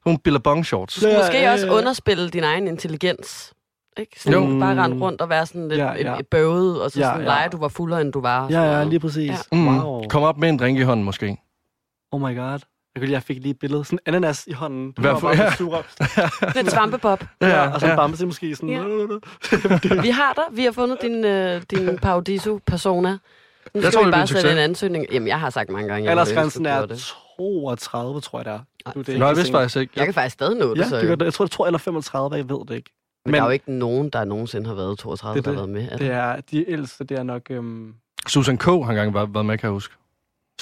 Speaker 4: nogle billabong shorts.
Speaker 3: Ja,
Speaker 2: Måske
Speaker 3: ja,
Speaker 2: også
Speaker 3: ja.
Speaker 2: underspille din egen intelligens. Ikke? Sådan
Speaker 4: Jo.
Speaker 2: bare rende rundt og være sådan lidt
Speaker 3: Ja,
Speaker 2: ja,
Speaker 3: ja.
Speaker 2: ja. bøvet, og så
Speaker 3: Ja,
Speaker 2: sådan
Speaker 3: ja.
Speaker 2: lege, du var fuldere, end du var.
Speaker 3: Ja, ja, lige præcis.
Speaker 2: Ja.
Speaker 4: Mm.
Speaker 3: Wow.
Speaker 4: Kom op med en drink i hånden, måske.
Speaker 3: Oh my god. Jeg, kunne, jeg fik lige et billede. Sådan en ananas i hånden. Du
Speaker 4: Hvad
Speaker 3: var
Speaker 4: for-
Speaker 3: bare
Speaker 4: ja.
Speaker 2: Lidt svampebob.
Speaker 3: Ja, og så en
Speaker 4: ja.
Speaker 3: bamse måske sådan.
Speaker 2: Ja. Vi har dig. Vi har fundet din, øh, din Paradiso-persona. Nu
Speaker 4: Jeg
Speaker 2: skal
Speaker 4: tror,
Speaker 2: vi
Speaker 4: det
Speaker 2: bare
Speaker 4: succes.
Speaker 2: en ansøgning. Jamen, jeg har sagt mange gange,
Speaker 3: Aldersgrænsen er
Speaker 2: gjorde det.
Speaker 3: 32, tror jeg det er. Du, det er
Speaker 4: Nå, jeg vidste faktisk ikke.
Speaker 2: Jeg kan faktisk stadig nå det,
Speaker 3: Ja,
Speaker 2: så
Speaker 3: det det. Jeg tror, det tror eller 35, jeg ved det ikke.
Speaker 2: Men, der er jo ikke nogen, der nogensinde har været 32,
Speaker 3: Det er
Speaker 2: der har
Speaker 3: det.
Speaker 2: været med. Er
Speaker 3: Det
Speaker 2: der?
Speaker 3: er, de ældste, det er nok øhm,
Speaker 4: Susan K. har engang været, været med, kan jeg huske.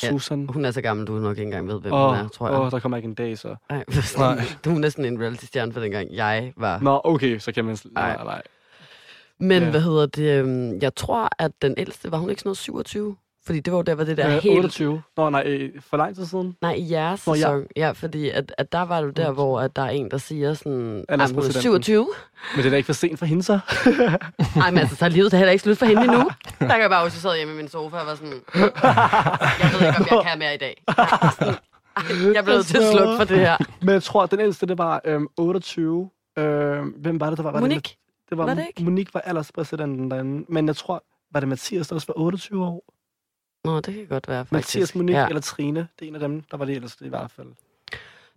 Speaker 2: Ja.
Speaker 3: Susan.
Speaker 2: Hun er så gammel, du nok ikke engang ved, hvem
Speaker 3: Åh,
Speaker 2: hun er, tror jeg.
Speaker 3: åh, der kommer ikke en dag, så.
Speaker 2: Ej,
Speaker 4: Nej.
Speaker 2: du er næsten en reality-stjerne for dengang jeg var.
Speaker 3: Nå, okay, så kan man... Nej, nej.
Speaker 2: Men
Speaker 3: Ja.
Speaker 2: hvad hedder det? øhm, Jeg tror, at den ældste, var hun ikke sådan noget 27? Fordi det var jo der, var det der
Speaker 3: Øh,
Speaker 2: helt...
Speaker 3: 28. Nå, nej, øh, for lang tid siden.
Speaker 2: Nej, i jeres
Speaker 3: Nå, ja.
Speaker 2: sæson. Ja, fordi at, at der var du der, hvor at der er en, der siger sådan...
Speaker 3: Anders
Speaker 2: "Ej, hun er
Speaker 3: præsidenten."
Speaker 2: 27.
Speaker 3: Men det er da ikke for sent for hende, så.
Speaker 2: Nej, men altså, så er livet da heller ikke slut for hende endnu. Der kan jeg bare huske, at jeg sad hjemme i min sofa og var sådan... Jeg ved ikke, om jeg kan mere i dag. "Ej, Jeg blev nødt til at slukke for det her.
Speaker 3: Men jeg tror, at den ældste, det var øhm, 28. Øhm, hvem var det, der var? var Det,
Speaker 2: Monique?
Speaker 3: det var,
Speaker 2: var det ikke?
Speaker 3: Monique var alderspræsidenten derinde. Men jeg tror, var det Mathias, der også var 28 år?
Speaker 2: Nå, det kan godt være, faktisk.
Speaker 3: Mathias, Monique
Speaker 2: Ja.
Speaker 3: eller Trine. Det er en af dem, der var det ældste i hvert fald.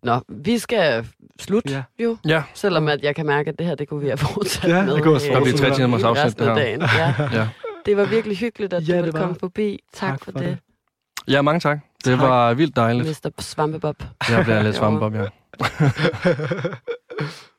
Speaker 2: Nå, vi skal slutte
Speaker 3: Ja.
Speaker 2: jo.
Speaker 4: Ja.
Speaker 2: Selvom at jeg kan mærke, at det her, det kunne vi have fortsat
Speaker 3: Ja,
Speaker 2: med.
Speaker 3: det kunne også
Speaker 2: øh,
Speaker 4: Der bliver tre timers afsnit, det her.
Speaker 2: dagen. Ja.
Speaker 4: Ja.
Speaker 2: Det var virkelig hyggeligt, at
Speaker 3: Ja,
Speaker 2: du ville komme forbi. Tak,
Speaker 3: Tak
Speaker 2: for,
Speaker 3: for
Speaker 2: det,
Speaker 3: det.
Speaker 4: ja, mange tak. Det
Speaker 3: Tak.
Speaker 4: var vildt dejligt.
Speaker 2: Mr. Svampebob.
Speaker 4: Jeg bliver lidt svampebob, ja.